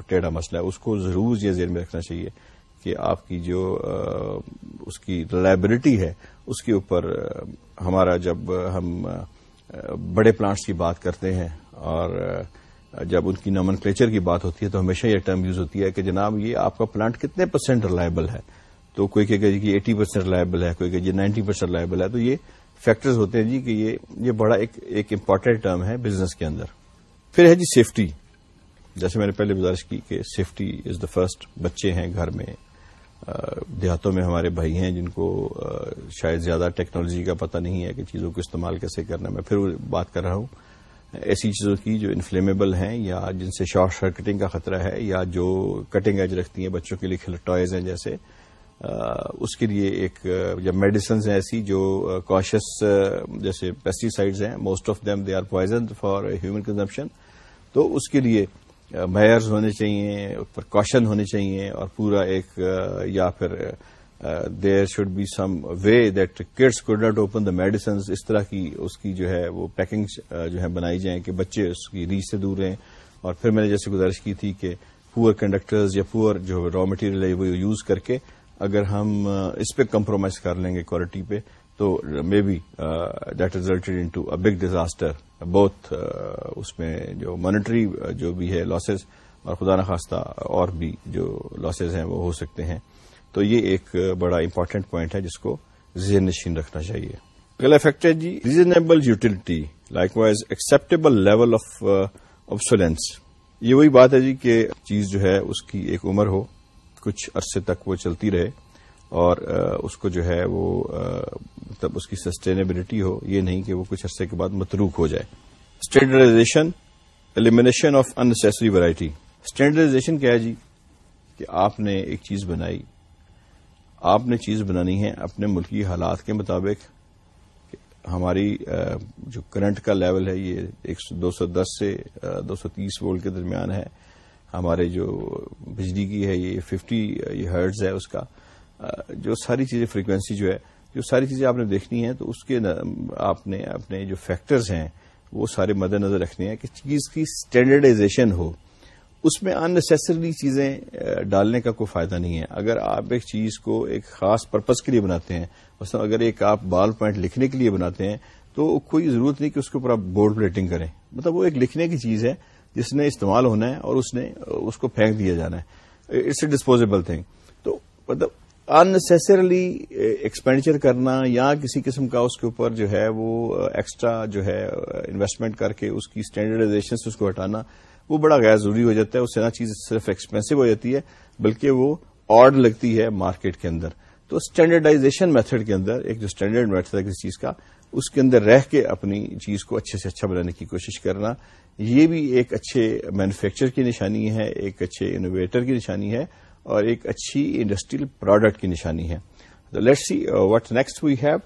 ٹیڑھا مسئلہ ہے۔ اس کو ضرور یہ ذہن میں رکھنا چاہیے کہ آپ کی جو اس کی ریلائبلٹی ہے، اس کے اوپر ہمارا جب ہم بڑے پلانٹس کی بات کرتے ہیں اور جب ان کی نامن کلیچر کی بات ہوتی ہے تو ہمیشہ یہ ٹرم یوز ہوتی ہے کہ جناب یہ آپ کا پلانٹ کتنے پرسینٹ ریلائبل ہے؟ تو کوئی جی کہ جی ایٹی پرسینٹ ریلائبل ہے، کوئی کہ جی نائنٹی پرسینٹ ریلائبل ہے، تو یہ فیکٹرز ہوتے ہیں جی کہ یہ یہ بڑا ایک امپورٹنٹ ٹرم ہے بزنس کے اندر۔ پھر ہے جی سیفٹی جیسے میں نے پہلے گزارش کی کہ سیفٹی از دا فرسٹ بچے ہیں گھر میں دیہاتوں میں ہمارے بھائی ہیں جن کو شاید زیادہ ٹیکنالوجی کا پتہ نہیں ہے کہ چیزوں کو استعمال کیسے کرنا میں پھر بات کر رہا ہوں۔ ایسی چیزوں کی جو انفلیمیبل ہیں یا جن سے شارٹ سرکٹنگ کا خطرہ ہے یا جو کٹنگ ایج رکھتی ہیں بچوں کے لیے ٹوائز ہیں جیسے اس کے لیے ایک یا میڈیسنز ہیں ایسی جو کاشس جیسے پیسٹیسائڈز ہیں most of them they are poison for human consumption تو اس کے لیے میئرز ہونے چاہیے پرکاشن ہونے چاہیے اور پورا ایک یا پھر there should be some way that kids could not open the medicines اس طرح کی، اس کی جو ہے وہ پیکنگ جو ہے بنائی جائیں کہ بچے اس کی ریچ سے دور رہیں۔ اور پھر میں نے جیسے گزارش کی تھی کہ پور کنڈکٹرز یا پور جو را مٹیریل ہے وہ یوز کر کے اگر ہم اس پہ کمپرومائز کر لیں گے کوالٹی پہ تو maybe that resulted into big disaster both اس میں جو مانیٹری جو بھی ہے لاسز اور خدا نخواستہ اور بھی جو لاسز ہیں وہ ہو سکتے ہیں. تو یہ ایک بڑا امپورٹنٹ پوائنٹ ہے جس کو ذہن نشین رکھنا چاہیے. اگلا factor G. Reasonable utility likewise acceptable level of obsolescence یہ وہی بات ہے جی کہ چیز جو ہے اس کی ایک عمر ہو کچھ عرصے تک وہ چلتی رہے اور اس کو جو ہے وہ مطلب اس کی سسٹینیبلٹی ہو، یہ نہیں کہ وہ کچھ عرصے کے بعد متروک ہو جائے۔ Standardization elimination of unnecessary variety standardization کیا ہے جی؟ کہ آپ نے ایک چیز بنائی۔ آپ نے چیز بنانی ہے اپنے ملکی حالات کے مطابق ہماری جو کرنٹ کا لیول ہے، یہ ایک دو سو دس سے دو سو تیس وولٹ کے درمیان ہے۔ ہمارے جو بجلی کی ہے، یہ ففٹی یہ ہرڈز ہے اس کا جو ساری چیزیں فریکوینسی جو ہے، جو ساری چیزیں آپ نے دیکھنی ہے تو اس کے آپ نے اپنے جو فیکٹرز ہیں، وہ سارے مد نظر رکھنے ہیں کہ چیز کی اسٹینڈرڈائزیشن ہو۔ اس میں اننیسسریلی چیزیں ڈالنے کا کوئی فائدہ نہیں ہے۔ اگر آپ ایک چیز کو ایک خاص پرپز کے لیے بناتے ہیں، مثلا اگر ایک آپ بال پوائنٹ لکھنے کے لیے بناتے ہیں، تو کوئی ضرورت نہیں کہ اس کے اوپر آپ بورڈ پلیٹنگ کریں۔ مطلب وہ ایک لکھنے کی چیز ہے جس نے استعمال ہونا ہے اور اس نے اس کو پھینک دیا جانا ہے۔ اٹس اے ڈسپوزیبل تھنگ تو مطلب انسیسرلی ایکسپینڈیچر eh, کرنا یا کسی قسم کا اس کے اوپر جو ہے وہ eh, ایکسٹرا جو ہے eh, انویسٹمنٹ کر کے اس کی اسٹینڈرڈائزیشن سے اس کو ہٹانا وہ بڑا غیر ضروری ہو جاتا ہے۔ اس سے نہ چیز صرف ایکسپینسو ہو جاتی ہے، بلکہ وہ آڈ لگتی ہے مارکیٹ کے اندر۔ تو اسٹینڈرڈائزیشن میتھڈ کے اندر، ایک جو اسٹینڈرڈ میتھڈ ہے کسی چیز کا اس کے اندر رہ کے اپنی چیز کو اچھے سے اچھا بنانے کی کوشش کرنا، یہ بھی ایک اچھے مینوفیکچر کی نشانی ہے، ایک اچھے انوویٹر کی نشانی ہے اور ایک اچھی انڈسٹریل پروڈکٹ کی نشانی ہے۔ Let see what next we have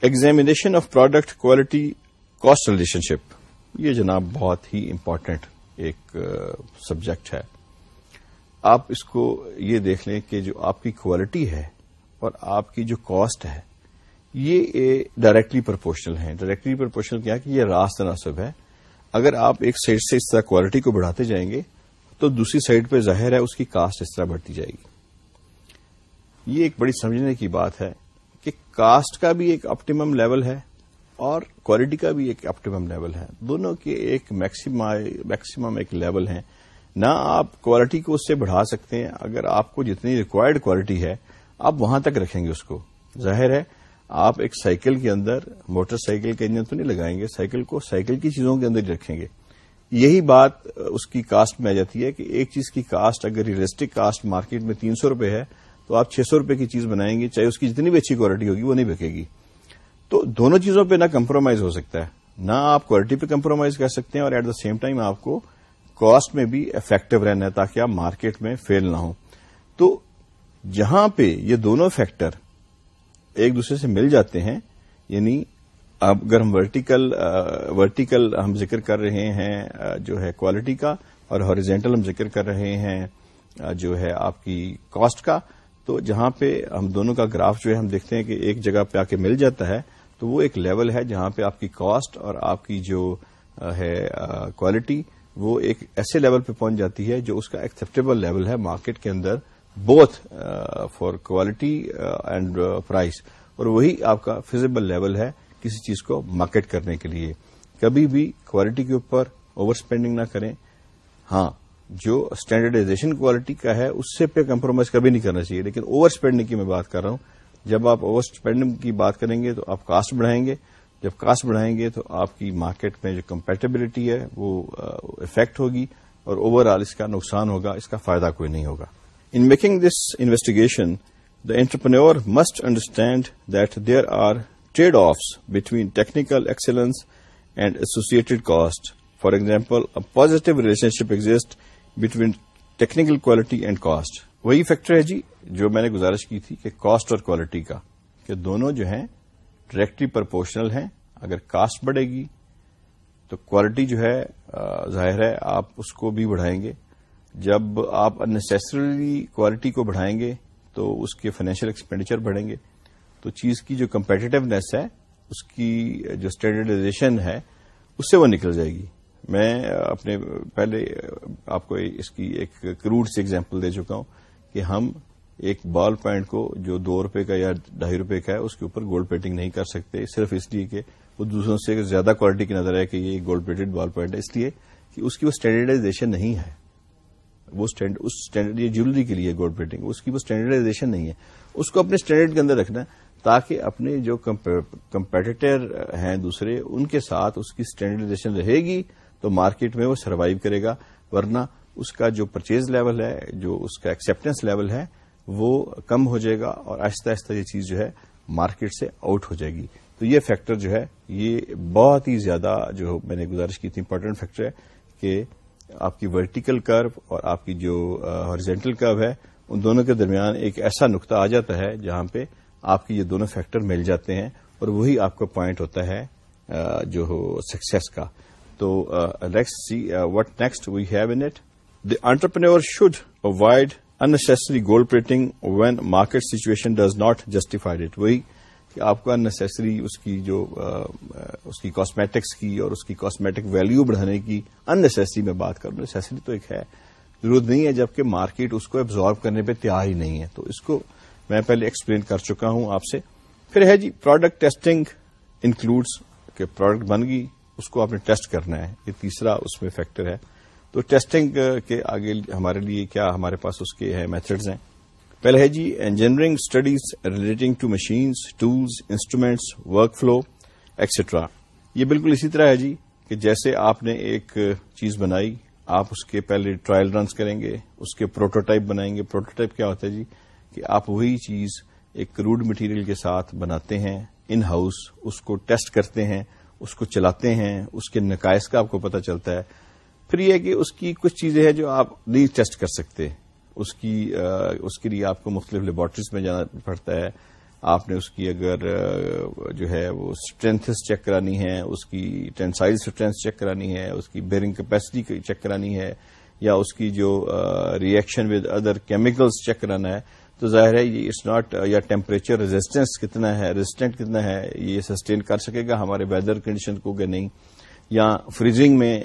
examination of product quality cost relationship یہ جناب بہت ہی امپورٹنٹ ایک uh, سبجیکٹ ہے۔ آپ اس کو یہ دیکھ لیں کہ جو آپ کی کوالٹی ہے اور آپ کی جو کاسٹ ہے یہ ڈائریکٹلی پرپورشنل ہے ڈائریکٹلی پرپورشنل کیا کہ یہ راست تناسب ہے. اگر آپ ایک سائڈ سے اس طرح کوالٹی کو بڑھاتے جائیں گے تو دوسری سائڈ پہ ظاہر ہے اس کی کاسٹ اس طرح بڑھتی جائے گی. یہ ایک بڑی سمجھنے کی بات ہے کہ کاسٹ کا بھی ایک آپٹیمم لیول ہے اور کوالٹی کا بھی ایک آپٹیمم لیول ہے. دونوں کے ایک میکسیمم ایک لیول ہے نہ آپ کوالٹی کو اس سے بڑھا سکتے ہیں. اگر آپ کو جتنی ریکوائرڈ کوالٹی ہے، آپ وہاں تک رکھیں گے اس کو. ظاہر ہے آپ ایک سائیکل کے اندر موٹر سائیکل کے انجن تو نہیں لگائیں گے، سائیکل کو سائیکل کی چیزوں کے اندر ہی رکھیں گے۔ یہی بات اس کی کاسٹ میں آ جاتی ہے کہ ایک چیز کی کاسٹ اگر ریئلسٹک کاسٹ مارکیٹ میں تین سو روپے ہے، تو آپ چھ سو روپے کی چیز بنائیں گے، چاہے اس کی جتنی بھی اچھی کوالٹی ہوگی، وہ نہیں بکے گی۔ تو دونوں چیزوں پہ نہ کمپرومائز ہو سکتا ہے، نہ آپ کوالٹی پہ کمپرومائز کر سکتے ہیں اور ایٹ دا سیم ٹائم آپ کو کاسٹ میں بھی افیکٹو رہنا ہے تاکہ آپ مارکیٹ میں فیل نہ ہوں۔ تو جہاں پہ یہ دونوں فیکٹر ایک دوسرے سے مل جاتے ہیں یعنی اگر ہم ورٹیکل ورٹیکل ہم ذکر کر رہے ہیں جو ہے کوالٹی کا، اور ہاریزینٹل ہم ذکر کر رہے ہیں جو ہے آپ کی کاسٹ کا، تو جہاں پہ ہم دونوں کا گراف جو ہے ہم دیکھتے ہیں کہ ایک جگہ پہ آ کے مل جاتا ہے، تو وہ ایک لیول ہے جہاں پہ آپ کی کاسٹ اور آپ کی جو ہے کوالٹی وہ ایک ایسے لیول پہ پہنچ جاتی ہے جو اس کا ایکسپٹیبل لیول ہے مارکیٹ کے اندر both for quality and price اور وہی آپ کا فیزیبل لیول ہے کسی چیز کو مارکیٹ کرنے کے لیے۔ کبھی بھی کوالٹی کے اوپر اوور اسپینڈنگ نہ کریں۔ ہاں جو اسٹینڈرڈائزیشن کوالٹی کا ہے، اس سے پہ کمپرومائز کبھی نہیں کرنا چاہیے۔ لیکن اوور اسپینڈنگ کی میں بات کر رہا ہوں۔ جب آپ اوور اسپینڈنگ کی بات کریں گے تو آپ کاسٹ بڑھائیں گے۔ جب کاسٹ بڑھائیں گے تو آپ کی مارکیٹ میں جو کمپیٹیبلٹی ہے، وہ uh, افیکٹ ہوگی اور اوور آل اس کا نقصان ہوگا، اس کا فائدہ کوئی نہیں ہوگا۔ In making this investigation the entrepreneur must understand that there are trade offs between technical excellence and associated cost for example a positive relationship exist between technical quality and cost وہی factor ہے جی جو میں نے گزارش کی تھی کہ کاسٹ اور کوالٹی کا کہ دونوں جو ہیں ڈائریکٹلی پرپورشنل ہیں اگر کاسٹ بڑھے گی تو کوالٹی جو ہے ظاہر ہے آپ اس کو بھی بڑھائیں گے جب آپ انسیسریلی کوالٹی کو بڑھائیں گے تو اس کے فائنینشیل ایکسپینڈیچر بڑھیں گے۔ تو چیز کی جو کمپیٹیونیس ہے، اس کی جو اسٹینڈرڈائزیشن ہے، اس سے وہ نکل جائے گی۔ میں اپنے پہلے آپ کو اس کی ایک کروڈ سے اگزامپل دے چکا ہوں کہ ہم ایک بال پوائنٹ کو جو دو روپے کا یا ڈھائی روپے کا ہے، اس کے اوپر گولڈ پیٹنگ نہیں کر سکتے۔ صرف اس لیے کہ وہ دوسروں سے زیادہ کوالٹی کی نظر ہے کہ یہ گولڈ پیٹڈ بال پوائنٹ ہے۔ اس لیے کہ اس کی وہ اسٹینڈرڈائزیشن نہیں ہے۔ وہ اسٹینڈرڈ یہ جیولری کے لیے گولڈ پیٹنگ اس کی وہ اسٹینڈرڈائزیشن نہیں ہے۔ اس کو اپنے اسٹینڈرڈ کے اندر رکھنا ہے تاکہ اپنے جو کمپیٹیٹر ہیں دوسرے، ان کے ساتھ اس کی اسٹینڈرڈائزیشن رہے گی تو مارکیٹ میں وہ سروائو کرے گا۔ ورنہ اس کا جو پرچیز لیول ہے، جو اس کا ایکسپٹینس لیول ہے، وہ کم ہو جائے گا اور آہستہ آہستہ یہ چیز جو ہے مارکیٹ سے آؤٹ ہو جائے گی۔ تو یہ فیکٹر جو ہے، یہ بہت ہی زیادہ جو میں نے گزارش کی تھی امپورٹنٹ فیکٹر ہے کہ آپ کی ورٹیکل کرو اور آپ کی جو ہارجینٹل کرو ہے، ان دونوں کے درمیان ایک ایسا نقطہ آ جاتا ہے جہاں پہ آپ کے یہ دونوں فیکٹر مل جاتے ہیں اور وہی آپ کا پوائنٹ ہوتا ہے جو سکسیس کا۔ تو let's see what next we have in it the entrepreneur should avoid unnecessary gold plating when market situation does not justified it وہی کہ آپ کو انسری اس کی جو اس کی کاسمیٹکس کی اور اس کی کاسمیٹک ویلو بڑھانے کی انسری میں بات کروں نیسری تو ایک ہے، ضرورت نہیں ہے جبکہ مارکیٹ اس کو ایبزارو کرنے پہ تیار ہی نہیں ہے۔ تو اس کو میں پہلے ایکسپلین کر چکا ہوں آپ سے۔ پھر ہے جی پروڈکٹ ٹیسٹنگ انکلوڈس کہ پروڈکٹ بن گئی، اس کو آپ نے ٹیسٹ کرنا ہے، یہ تیسرا اس میں فیکٹر ہے۔ تو ٹیسٹنگ کے آگے ہمارے لیے کیا ہمارے پاس اس کے میتھڈز ہیں؟ پہلے ہے جی engineering studies relating to machines tools instruments work flow extra یہ بالکل اسی طرح ہے جی کہ جیسے آپ نے ایک چیز بنائی، آپ اس کے پہلے ٹرائل رنس کریں گے، اس کے پروٹوٹائپ بنائیں گے۔ پروٹوٹائپ کیا ہوتا ہے جی؟ کہ آپ وہی چیز ایک کروڈ مٹیریل کے ساتھ بناتے ہیں ان ہاؤس اس کو ٹیسٹ کرتے ہیں، اس کو چلاتے ہیں، اس کے نقائص کا آپ کو پتہ چلتا ہے۔ پھر یہ کہ اس کی کچھ چیزیں ہیں جو آپ نہیں ٹیسٹ کر سکتے۔ اس کی اس کے لیے آپ کو مختلف لیبارٹریز میں جانا پڑتا ہے۔ آپ نے اس کی اگر جو ہے وہ اسٹرینتھس چیک کرانی ہے، اس کی ٹینسائز اسٹرینتھ چیک کرانی ہے، اس کی بیئرنگ کیپیسٹی چیک کرانی ہے، یا اس کی جو reaction with other chemicals check کرانا ہے، تو ظاہر ہے یہ اٹس ناٹ یا ٹیمپریچر ریزسٹینس کتنا ہے ریزسٹینٹ کتنا ہے، یہ سسٹین کر سکے گا ہمارے ویدر کنڈیشن کو کہ نہیں۔ یا فریزنگ میں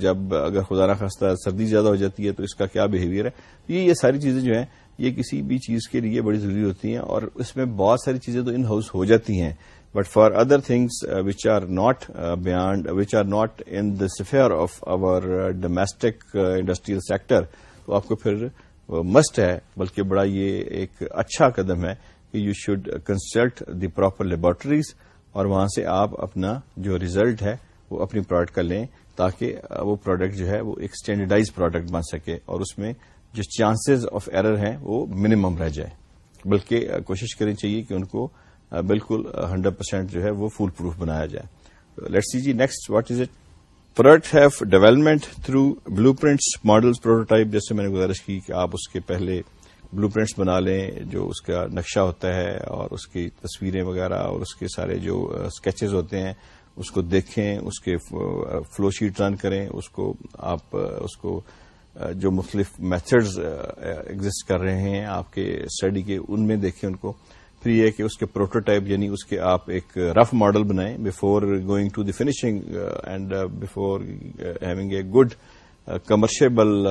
جب اگر خدا نخواستہ سردی زیادہ ہو جاتی ہے تو اس کا کیا بہیویئر ہے؟ یہ یہ ساری چیزیں جو ہیں، یہ کسی بھی چیز کے لیے بڑی ضروری ہوتی ہیں اور اس میں بہت ساری چیزیں تو ان ہاؤس ہو جاتی ہیں۔ But for other things which are not beyond which are not in the sphere of over domestic industrial sector تو آپ کو پھر مسٹ ہے، بلکہ بڑا یہ ایک اچھا قدم ہے کہ you should consult the proper laboratories اور وہاں سے آپ اپنا جو ریزلٹ ہے وہ اپنی پروڈکٹ کا لیں تاکہ وہ پروڈکٹ جو ہے وہ ایک اسٹینڈرڈائز پروڈکٹ بن سکے اور اس میں جو چانسز آف ایرر ہیں وہ منیمم رہ جائے۔ بلکہ کوشش کرنی چاہیے کہ ان کو بالکل ہنڈریڈ پرسینٹ جو ہے وہ فل پروف بنایا جائے۔ Let see G next what is it product have development through blueprints models prototype جیسے میں نے گزارش کی کہ آپ اس کے پہلے بلو پرنٹس بنا لیں، جو اس کا نقشہ ہوتا ہے اور اس کی تصویریں وغیرہ اور اس کے سارے جو اسکیچز ہوتے ہیں اس کو دیکھیں، اس کے فلو شیٹ رن کریں، اس کو آپ، اس کو جو مختلف میتھڈز ایگزٹ کر رہے ہیں، آپ کے اسٹڈی کے، ان میں دیکھیں ان کو۔ پھر یہ کہ اس کے پروٹوٹائپ یعنی اس کے آپ ایک رف ماڈل بنائیں before going to the finishing and before having a good commercial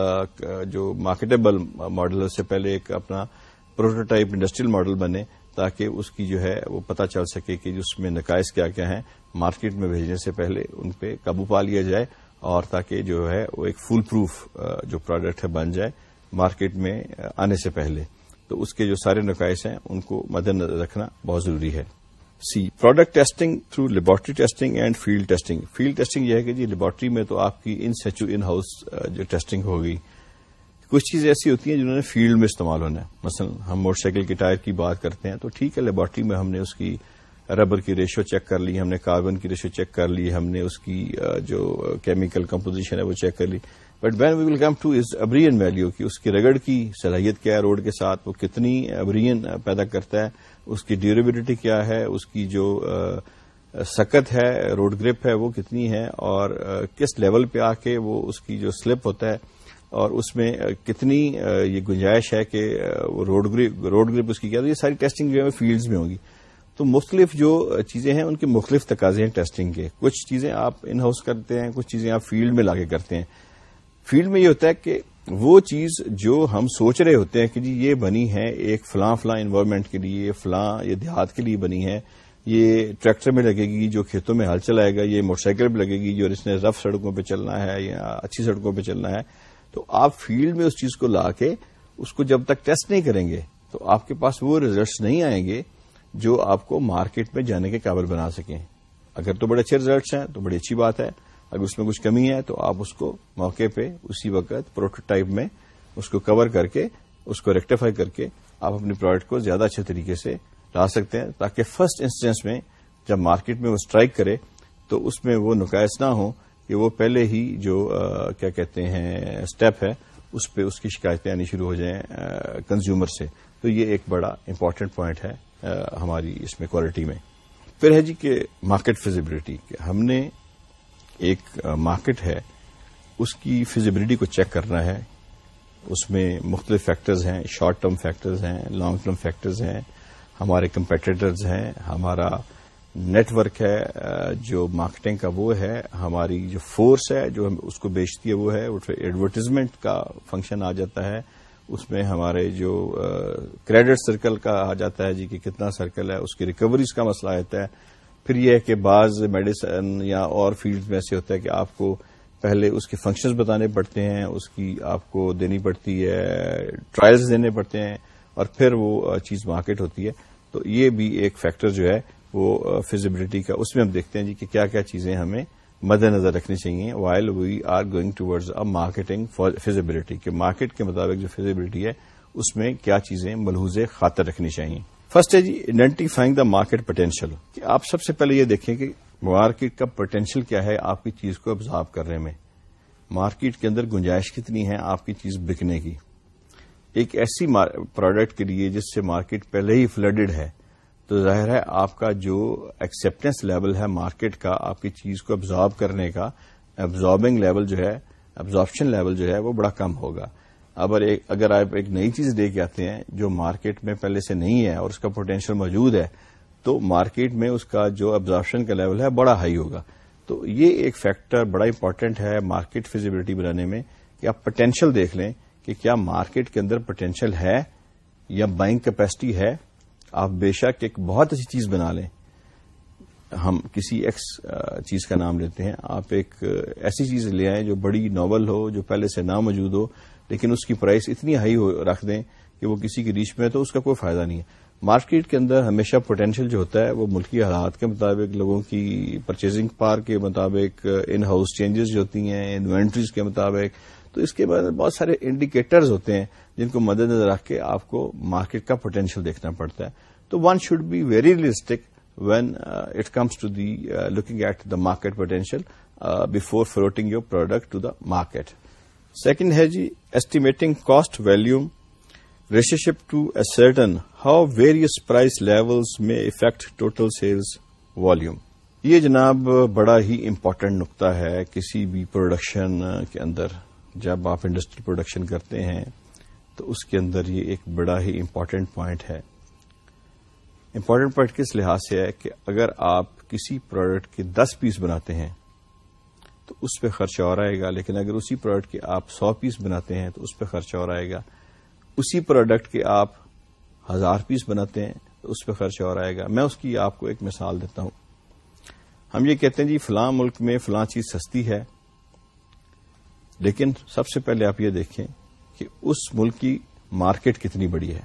جو مارکیٹیبل ماڈل اس سے پہلے ایک اپنا پروٹوٹائپ انڈسٹریل ماڈل بنے۔ تاکہ اس کی جو ہے وہ پتہ چل سکے کہ اس میں نقائص کیا کیا ہیں، مارکیٹ میں بھیجنے سے پہلے ان پہ قابو پا لیا جائے اور تاکہ جو ہے وہ ایک فل پروف جو پروڈکٹ ہے بن جائے مارکیٹ میں آنے سے پہلے۔ تو اس کے جو سارے نقائص ہیں، ان کو مد نظر رکھنا بہت ضروری ہے۔ C product testing through laboratory testing and field testing field testing یہ ہے کہ جی لیبورٹری میں تو آپ کی ان سیچو ان ہاؤس جو ٹیسٹنگ ہوگی کچھ چیزیں ایسی ہوتی ہیں جنہوں نے فیلڈ میں استعمال ہونا ہے۔ مثلا ہم موٹر سائیکل کے ٹائر کی بات کرتے ہیں تو ٹھیک ہے لیبورٹری میں ہم نے اس کی ربر کی ریشو چیک کر لی، ہم نے کاربن کی ریشو چیک کر لی، ہم نے اس کی جو کیمیکل کمپوزیشن ہے وہ چیک کر لی۔ But when we will come to is ابرین value کی، اس کی رگڑ کی صلاحیت کیا ہے روڈ کے ساتھ، وہ کتنی ابرین پیدا کرتا ہے، اس کی ڈیوریبلٹی کیا ہے، اس کی جو سکت ہے روڈ گرپ ہے، وہ کتنی ہے اور کس لیول پہ آ کے وہ اس کی جو سلپ ہوتا ہے اور اس میں کتنی یہ گنجائش ہے کہ روڈ گرپ اس کی کیا یہ ساری ٹیسٹنگ جو ہے فیلڈز میں ہوگی۔ تو مختلف جو چیزیں ہیں ان کے مختلف تقاضے ہیں ٹیسٹنگ کے۔ کچھ چیزیں آپ ان ہاؤس کرتے ہیں، کچھ چیزیں آپ فیلڈ میں لا کے کرتے ہیں۔ فیلڈ میں یہ ہوتا ہے کہ وہ چیز جو ہم سوچ رہے ہوتے ہیں کہ جی یہ بنی ہے ایک فلاں فلاں انوائرمنٹ کے لیے فلاں یہ دیہات کے لیے بنی ہے، یہ ٹریکٹر میں لگے گی جو کھیتوں میں ہل چلائے گا، یہ موٹر سائیکل پہ لگے گی جو اس نے رف سڑکوں پہ چلنا ہے یا اچھی سڑکوں پہ چلنا ہے۔ تو آپ فیلڈ میں اس چیز کو لا کے اس کو جب تک ٹیسٹ نہیں کریں گے تو آپ کے پاس وہ ریزلٹس نہیں آئیں گے جو آپ کو مارکیٹ میں جانے کے قابل بنا سکیں۔ اگر تو بڑے اچھے ریزلٹس ہیں تو بڑی اچھی بات ہے، اگر اس میں کچھ کمی ہے تو آپ اس کو موقع پہ اسی وقت پروٹوٹائپ میں اس کو کور کر کے، اس کو ریکٹیفائی کر کے آپ اپنی پروڈکٹ کو زیادہ اچھے طریقے سے لا سکتے ہیں تاکہ فرسٹ انسٹنس میں جب مارکیٹ میں وہ اسٹرائک کرے تو اس میں وہ نقائص نہ ہو کہ وہ پہلے ہی جو کیا کہتے ہیں اسٹیپ ہے، اس پہ اس کی شکایتیں آنی شروع ہو جائیں کنزیومر سے۔ تو یہ ایک بڑا امپورٹنٹ پوائنٹ ہے ہماری اس میں کوالٹی میں۔ پھر ہے جی کہ مارکیٹ فیزیبلٹی ہم نے ایک مارکیٹ ہے، اس کی فیزیبلٹی کو چیک کرنا ہے۔ اس میں مختلف فیکٹرز ہیں شارٹ ٹرم فیکٹرز ہیں لانگ ٹرم فیکٹرز ہیں۔ ہمارے کمپیٹیٹرز ہیں، ہمارا نیٹ ورک ہے جو مارکیٹنگ کا وہ ہے، ہماری جو فورس ہے، جو اس کو بیچتی ہے، وہ ہے ایڈورٹیزمنٹ کا فنکشن آ جاتا ہے۔ اس میں ہمارے جو کریڈٹ سرکل کا آ جاتا ہے جی کہ کتنا سرکل ہے، اس کی ریکوریز کا مسئلہ آتا ہے۔ پھر یہ ہے کہ بعض میڈیسن یا اور فیلڈ میں ایسے ہوتا ہے کہ آپ کو پہلے اس کے فنکشنز بتانے پڑتے ہیں، اس کی آپ کو دینی پڑتی ہے، ٹرائلز دینے پڑتے ہیں اور پھر وہ چیز مارکیٹ ہوتی ہے۔ تو یہ بھی ایک فیکٹر جو ہے وہ فیزیبلٹی کا، اس میں ہم دیکھتے ہیں جی کہ کیا کیا چیزیں ہمیں مد نظر رکھنی چاہیے while we are going towards a marketing feasibility کہ مارکیٹ کے مطابق جو فیزیبلٹی ہے، اس میں کیا چیزیں ملحوظ خاطر رکھنی چاہیے۔ فرسٹ ہے جی آئیڈینٹیفائنگ دا مارکیٹ پوٹینشیل کہ آپ سب سے پہلے یہ دیکھیں کہ مارکیٹ کا پوٹینشیل کیا ہے آپ کی چیز کو ابزارو کرنے میں۔ مارکیٹ کے اندر گنجائش کتنی ہے آپ کی چیز بکنے کی۔ ایک ایسی پروڈکٹ کے لیے جس سے مارکیٹ پہلے ہی فلڈڈ ہے تو ظاہر ہے آپ کا جو ایکسپٹینس لیول ہے مارکیٹ کا، آپ کی چیز کو ابزارو کرنے کا ابزاربنگ لیول جو ہے ابزاربشن لیول جو ہے وہ بڑا کم ہوگا۔ اگر آپ ایک نئی چیز لے کے آتے ہیں جو مارکیٹ میں پہلے سے نہیں ہے اور اس کا پوٹینشیل موجود ہے، تو مارکیٹ میں اس کا جو ابزاربشن کا لیول ہے بڑا ہائی ہوگا۔ تو یہ ایک فیکٹر بڑا امپورٹنٹ ہے مارکیٹ فیزیبلٹی بنانے میں کہ آپ پوٹینشیل دیکھ لیں کہ کیا مارکیٹ کے اندر پوٹینشیل ہے یا بائنگ کیپیسٹی ہے۔ آپ بے شک ایک بہت اچھی چیز بنا لیں۔ ہم کسی ایکس چیز کا نام لیتے ہیں۔ آپ ایک ایسی چیز لے آئیں جو بڑی ناول ہو، جو پہلے سے نہ موجود ہو، لیکن اس کی پرائس اتنی ہائی رکھ دیں کہ وہ کسی کی ریچ میں ہے تو اس کا کوئی فائدہ نہیں ہے۔ مارکیٹ کے اندر ہمیشہ پوٹینشیل جو ہوتا ہے وہ ملکی حالات کے مطابق، لوگوں کی پرچیزنگ پار کے مطابق ان ہاؤس چینجز جو ہوتی ہیں انوینٹریز کے مطابق تو اس کے بعد بہت سارے انڈیکیٹرز ہوتے ہیں جن کو مد نظر رکھ کے آپ کو مارکیٹ کا پوٹینشیل دیکھنا پڑتا ہے۔ تو one should be very realistic when it comes to the looking at the market potential before floating your product to the market second ہے جی estimating cost volume relationship to a certain how various price levels may affect total sales volume یہ جناب بڑا ہی important نقطہ ہے کسی بھی production uh, کے اندر۔ جب آپ انڈسٹریل پروڈکشن کرتے ہیں، تو اس کے اندر یہ ایک بڑا ہی امپورٹنٹ پوائنٹ ہے۔ امپورٹنٹ پوائنٹ کس لحاظ سے ہے کہ اگر آپ کسی پروڈکٹ کے دس پیس بناتے ہیں، تو اس پہ خرچہ اور آئے گا، لیکن اگر اسی پروڈکٹ کے آپ سو پیس بناتے ہیں، تو اس پہ خرچہ اور آئے گا۔ اسی پروڈکٹ کے آپ ہزار پیس بناتے ہیں، تو اس پہ خرچہ اور آئے گا۔ میں اس کی آپ کو ایک مثال دیتا ہوں۔ ہم یہ کہتے ہیں جی فلاں ملک میں فلاں چیز سستی ہے لیکن سب سے پہلے آپ یہ دیکھیں کہ اس ملک کی مارکیٹ کتنی بڑی ہے۔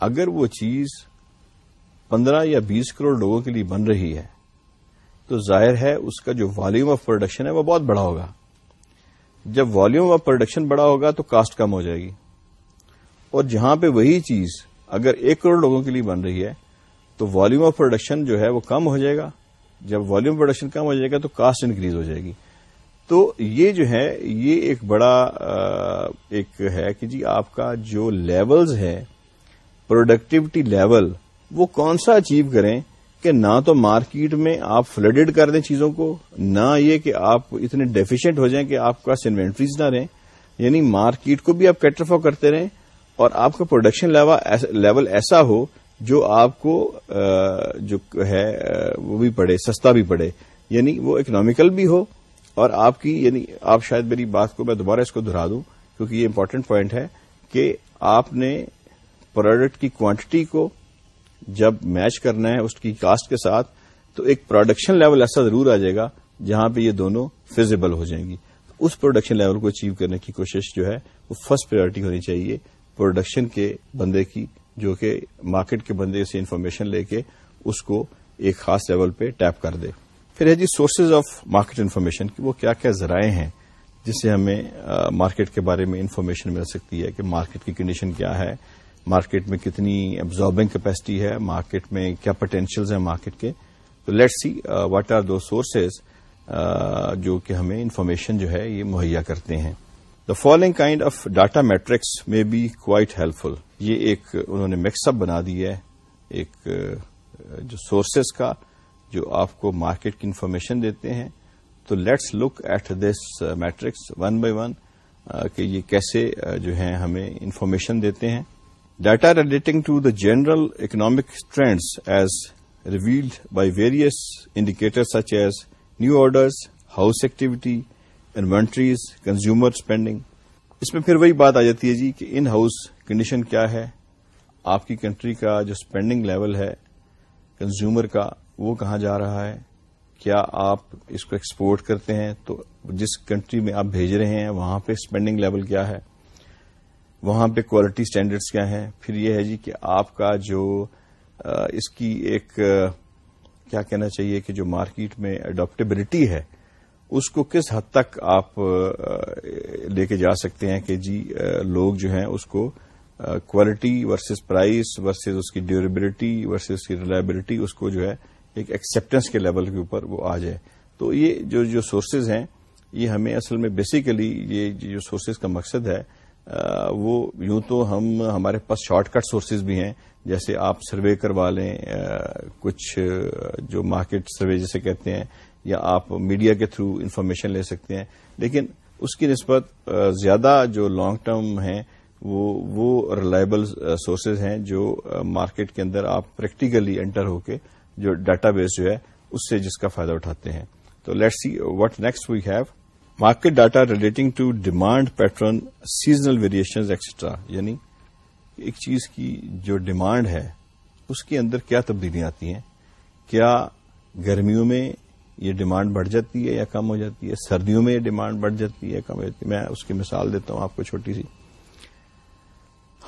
اگر وہ چیز پندرہ یا بیس کروڑ لوگوں کے لیے بن رہی ہے، تو ظاہر ہے اس کا جو والیوم آف پروڈکشن ہے وہ بہت بڑا ہوگا۔ جب والیوم آف پروڈکشن بڑا ہوگا تو کاسٹ کم ہو جائے گی۔ اور جہاں پہ وہی چیز اگر ایک کروڑ لوگوں کے لیے بن رہی ہے، تو والیوم آف پروڈکشن جو ہے وہ کم ہو جائے گا۔ جب والیوم پروڈکشن کم ہو جائے گا تو کاسٹ انکریز ہو جائے گی۔ تو یہ جو ہے، یہ ایک بڑا ایک ہے کہ جی آپ کا جو لیولز ہے پروڈکٹیوٹی لیول وہ کون سا اچیو کریں کہ نہ تو مارکیٹ میں آپ فلڈڈ کر دیں چیزوں کو، نہ یہ کہ آپ اتنے ڈیفیشینٹ ہو جائیں کہ آپ کا انوینٹریز نہ رہیں۔ یعنی مارکیٹ کو بھی آپ کیٹرفا کرتے رہیں اور آپ کا پروڈکشن لیول ایسا ہو جو آپ کو جو ہے وہ بھی پڑے سستا بھی پڑے یعنی وہ اکنامیکل بھی ہو اور آپ کی یعنی آپ شاید میری بات کو میں دوبارہ اس کو دہرا دوں، کیونکہ یہ امپورٹنٹ پوائنٹ ہے کہ آپ نے پروڈکٹ کی کوانٹٹی کو جب میچ کرنا ہے اس کی کاسٹ کے ساتھ، تو ایک پروڈکشن لیول ایسا ضرور آ جائے گا جہاں پہ یہ دونوں فیزیبل ہو جائیں گی۔ اس پروڈکشن لیول کو اچیو کرنے کی کوشش جو ہے، وہ فرسٹ پریورٹی ہونی چاہیے پروڈکشن کے بندے کی، جو کہ مارکیٹ کے بندے سے انفارمیشن لے کے اس کو ایک خاص لیول پہ ٹیپ کر دے۔ پھر ہے جی سورسز آف مارکیٹ انفارمیشن کی وہ کیا کیا ذرائع ہیں جس سے ہمیں مارکیٹ کے بارے میں انفارمیشن مل سکتی ہے کہ مارکیٹ کی کنڈیشن کیا ہے مارکیٹ میں کتنی ابزاربنگ کیپیسٹی ہے مارکیٹ میں کیا پوٹینشیلز ہیں مارکیٹ کے. تو let see what are two sources جو کہ ہمیں انفارمیشن جو ہے یہ مہیا کرتے ہیں. The following kind of data metrics may be quite helpful یہ ایک انہوں نے مکس اپ بنا دی ہے، ایک جو سورسز کا جو آپ کو مارکیٹ کی انفارمیشن دیتے ہیں، تو let's look at this metrics one by one کہ یہ کیسے uh, جو ہیں ہمیں انفارمیشن دیتے ہیں۔ Data relating to the general economic trends as revealed by various indicator such as new orders house activity inventories consumer spending اس میں پھر وہی بات آ جاتی ہے جی کہ ان ہاؤس کنڈیشن کیا ہے؟ آپ کی کنٹری کا جو اسپینڈنگ لیول ہے کنزیومر کا وہ کہاں جا رہا ہے؟ کیا آپ اس کو ایکسپورٹ کرتے ہیں؟ تو جس کنٹری میں آپ بھیج رہے ہیں، وہاں پہ اسپینڈنگ لیول کیا ہے؟ وہاں پہ کوالٹی اسٹینڈرڈس کیا ہیں؟ پھر یہ ہے جی کہ آپ کا جو اس کی ایک کیا کہنا چاہیے کہ جو مارکیٹ میں اڈاپٹیبلٹی ہے، اس کو کس حد تک آپ لے کے جا سکتے ہیں کہ جی لوگ جو ہیں اس کو کوالٹی ورسز پرائز ورسز اس کی ڈیوریبلٹی ورسز اس کی ریلائبلٹی اس کو جو ہے ایک ایکسپٹینس کے لیول کے اوپر وہ آ جائے۔ تو یہ جو جو سورسز ہیں، یہ ہمیں اصل میں بیسیکلی یہ جو سورسز کا مقصد ہے وہ یوں تو ہم ہمارے پاس شارٹ کٹ سورسز بھی ہیں۔ جیسے آپ سروے کروا لیں کچھ جو مارکیٹ سروے جیسے کہتے ہیں، یا آپ میڈیا کے تھرو انفارمیشن لے سکتے ہیں۔ لیکن اس کی نسبت زیادہ جو لانگ ٹرم ہیں، وہ وہ ریلائبل سورسز ہیں جو مارکیٹ کے اندر آپ پریکٹیکلی انٹر ہو کے جو ڈاٹا بیس جو ہے، اس سے جس کا فائدہ اٹھاتے ہیں۔ تو let see what next we have market data relating to demand pattern seasonal variation extra یعنی ایک چیز کی جو ڈیمانڈ ہے، اس کے اندر کیا تبدیلیاں آتی ہیں؟ کیا گرمیوں میں یہ ڈیمانڈ بڑھ جاتی ہے یا کم ہو جاتی ہے؟ سردیوں میں یہ ڈیمانڈ بڑھ جاتی ہے کم ہو جاتی ہے؟ میں اس کی مثال دیتا ہوں آپ کو چھوٹی سی۔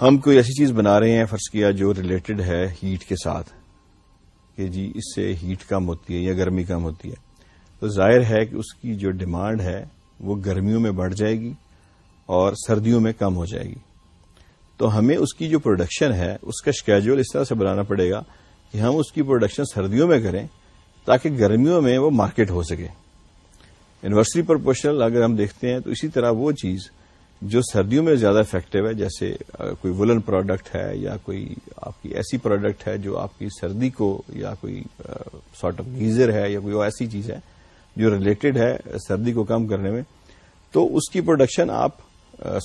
ہم کوئی ایسی چیز بنا رہے ہیں فرض کیا جو ریلیٹڈ ہے ہیٹ کے ساتھ۔ کہ جی اس سے ہیٹ کم ہوتی ہے یا گرمی کم ہوتی ہے۔ تو ظاہر ہے کہ اس کی جو ڈیمانڈ ہے وہ گرمیوں میں بڑھ جائے گی اور سردیوں میں کم ہو جائے گی۔ تو ہمیں اس کی جو پروڈکشن ہے، اس کا شکیجول اس طرح سے بنانا پڑے گا کہ ہم اس کی پروڈکشن سردیوں میں کریں تاکہ گرمیوں میں وہ مارکیٹ ہو سکے۔ یونیورسٹی پرپوشنل اگر ہم دیکھتے ہیں تو اسی طرح وہ چیز جو سردیوں میں زیادہ افیکٹو ہے، جیسے کوئی ولن پروڈکٹ ہے یا کوئی آپ کی ایسی پروڈکٹ ہے جو آپ کی سردی کو یا کوئی سارٹ آف گیزر ہے یا کوئی ایسی چیز ہے جو ریلیٹڈ ہے سردی کو کم کرنے میں، تو اس کی پروڈکشن آپ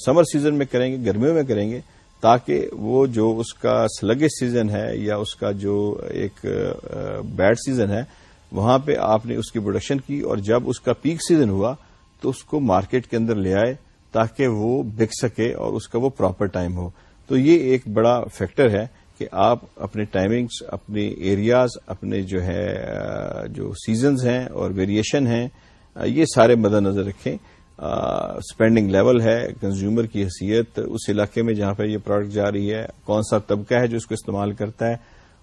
سمر سیزن میں کریں گے، گرمیوں میں کریں گے، تاکہ وہ جو اس کا سلگش سیزن ہے یا اس کا جو ایک بیڈ سیزن ہے، وہاں پہ آپ نے اس کی پروڈکشن کی اور جب اس کا پیک سیزن ہوا تو اس کو مارکیٹ کے اندر لے آئے تاکہ وہ بک سکے اور اس کا وہ پراپر ٹائم ہو۔ تو یہ ایک بڑا فیکٹر ہے کہ آپ اپنے ٹائمنگز اپنے ایریاز اپنے جو ہے جو سیزنز ہیں اور ویریشن ہیں یہ سارے مد نظر رکھیں اسپینڈنگ لیول ہے کنزیومر کی حیثیت، اس علاقے میں جہاں پہ یہ پروڈکٹ جا رہی ہے، کون سا طبقہ ہے جو اس کو استعمال کرتا ہے،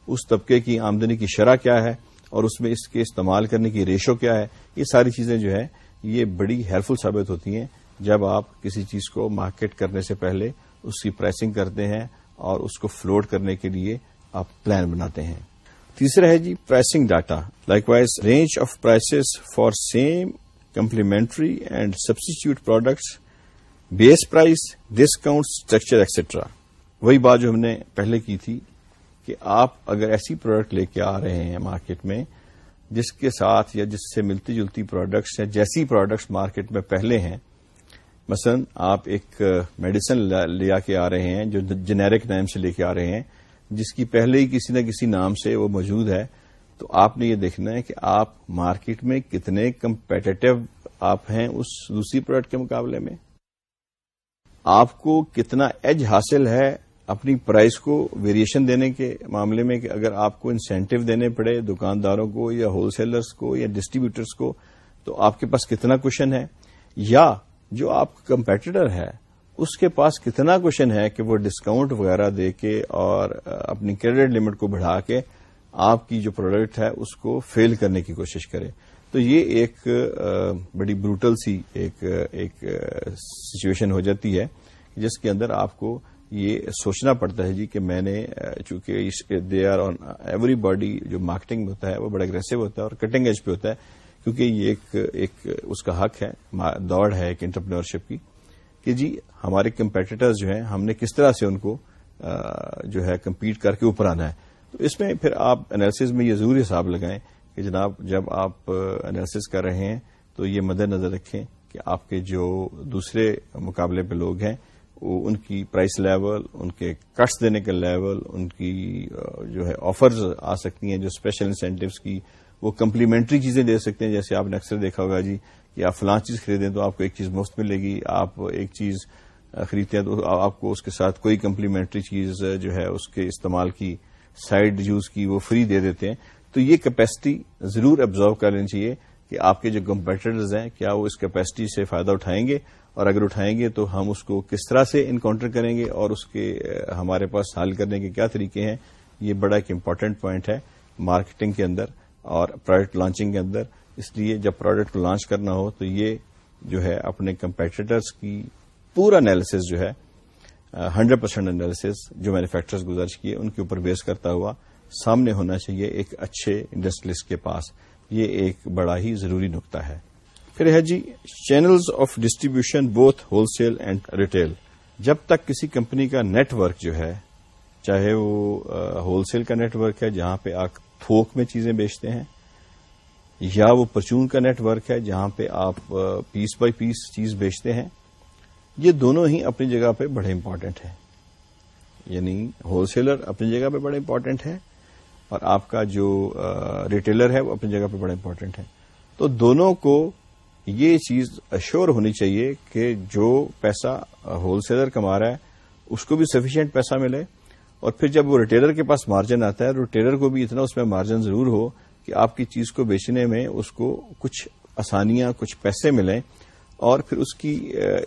اس طبقے کی آمدنی کی شرح کیا ہے اور اس میں اس کے استعمال کرنے کی ریشو کیا ہے، یہ ساری چیزیں جو ہے، یہ بڑی ہیلپ فل ثابت ہوتی ہیں۔ جب آپ کسی چیز کو مارکیٹ کرنے سے پہلے اس کی پرائسنگ کرتے ہیں اور اس کو فلوٹ کرنے کے لیے آپ پلان بناتے ہیں۔ تیسرا ہے جی pricing data. Likewise range of prices for same complementary and substitute products base price discount structure extra وہی بات جو ہم نے پہلے کی تھی کہ آپ اگر ایسی پروڈکٹ لے کے آ رہے ہیں مارکیٹ میں، جس کے ساتھ یا جس سے ملتی جلتی پروڈکٹس یا جیسی پروڈکٹس مارکیٹ میں پہلے ہیں مثلا آپ ایک میڈیسن لے کے آ رہے ہیں، جو جنیرک نیم سے لے کے آ رہے ہیں، جس کی پہلے ہی کسی نہ کسی نام سے وہ موجود ہے، تو آپ نے یہ دیکھنا ہے کہ آپ مارکیٹ میں کتنے کمپیٹیٹو آپ ہیں اس دوسری پروڈکٹ کے مقابلے میں۔ آپ کو کتنا ایج حاصل ہے اپنی پرائز کو ویریشن دینے کے معاملے میں کہ اگر آپ کو انسینٹو دینے پڑے دکانداروں کو یا ہول سیلرس کو یا ڈسٹریبیوٹرس کو، تو آپ کے پاس کتنا کوشن ہے؟ یا جو آپ کا کمپیٹیٹر ہے، اس کے پاس کتنا کوشن ہے کہ وہ ڈسکاؤنٹ وغیرہ دے کے اور اپنی کریڈٹ لمٹ کو بڑھا کے آپ کی جو پروڈکٹ ہے، اس کو فیل کرنے کی کوشش کرے۔ تو یہ ایک بڑی بروٹل سی ایک ایک سچویشن ہو جاتی ہے جس کے اندر آپ کو یہ سوچنا پڑتا ہے جی کہ میں نے چونکہ they are on everybody جو مارکیٹنگ ہوتا ہے وہ بڑا اگریسو ہوتا ہے اور کٹنگ ایج پہ ہوتا ہے۔ کیونکہ یہ ایک ایک اس کا حق ہے دوڑ ہے ایک انٹرپرینورشپ کی، کہ جی ہمارے کمپیٹیٹرز جو ہیں، ہم نے کس طرح سے ان کو جو ہے کمپیٹ کر کے اوپر آنا ہے۔ تو اس میں پھر آپ انالیسز میں یہ ضروری حساب لگائیں کہ جناب، جب آپ انالیسز کر رہے ہیں، تو یہ مد نظر رکھیں کہ آپ کے جو دوسرے مقابلے پہ لوگ ہیں، وہ ان کی پرائس لیول ان کے کٹس دینے کا لیول ان کی جو ہے آفرز آ سکتی ہیں، جو اسپیشل انسینٹوز کی وہ کمپلیمنٹری چیزیں دے سکتے ہیں، جیسے آپ نے اکثر دیکھا ہوگا جی کہ آپ فلاں چیز خریدیں تو آپ کو ایک چیز مفت ملے گی، آپ ایک چیز خریدتے ہیں تو آپ کو اس کے ساتھ کوئی کمپلیمنٹری چیز جو ہے اس کے استعمال کی سائڈ یوز کی وہ فری دے دیتے ہیں۔ تو یہ کیپیسٹی ضرور ابزارو کر لینی چاہیے کہ آپ کے جو کمپیٹرز ہیں، کیا وہ اس کیپیسٹی سے فائدہ اٹھائیں گے؟ اور اگر اٹھائیں گے تو ہم اس کو کس طرح سے انکاؤنٹر کریں گے اور اس کے، ہمارے پاس حل کرنے کے کیا طریقے ہیں؟ یہ بڑا ایک امپورٹنٹ پوائنٹ ہے مارکیٹنگ کے اندر۔ اور پروڈکٹ لانچنگ کے اندر، اس لیے جب پروڈکٹ کو لانچ کرنا ہو تو یہ جو ہے اپنے کمپیٹیٹرس کی پورا انالیسز جو ہے ہنڈریڈ پرسینٹ انالیسز جو مینوفیکچرز گزارش کیے ان کے اوپر بیس کرتا ہوا سامنے ہونا چاہیے ایک اچھے انڈسٹریلسٹ کے پاس۔ یہ ایک بڑا ہی ضروری نقطہ ہے۔ پھر ہے جی channels of distribution both wholesale and retail جب تک کسی کمپنی کا نیٹ ورک جو ہے، چاہے وہ ہول سیل کا نیٹ ورک ہے، جہاں پہ آپ تھوک میں چیزیں بیچتے ہیں، یا وہ پرچون کا نیٹ ورک ہے جہاں پہ آپ پیس بائی پیس چیز بیچتے ہیں، یہ دونوں ہی اپنی جگہ پہ بڑے امپورٹنٹ ہیں۔ یعنی ہول سیلر اپنی جگہ پہ بڑے امپورٹنٹ ہے اور آپ کا جو ریٹیلر ہے وہ اپنی جگہ پہ بڑا امپورٹنٹ ہے تو دونوں کو یہ چیز اشور ہونی چاہیے کہ جو پیسہ ہول سیلر کما رہا ہے، اس کو بھی سفیشینٹ پیسہ ملے۔ اور پھر جب وہ ریٹیلر کے پاس مارجن آتا ہے ریٹیلر کو بھی اتنا اس میں مارجن ضرور ہو کہ آپ کی چیز کو بیچنے میں اس کو کچھ آسانیاں، کچھ پیسے ملیں اور پھر اس کی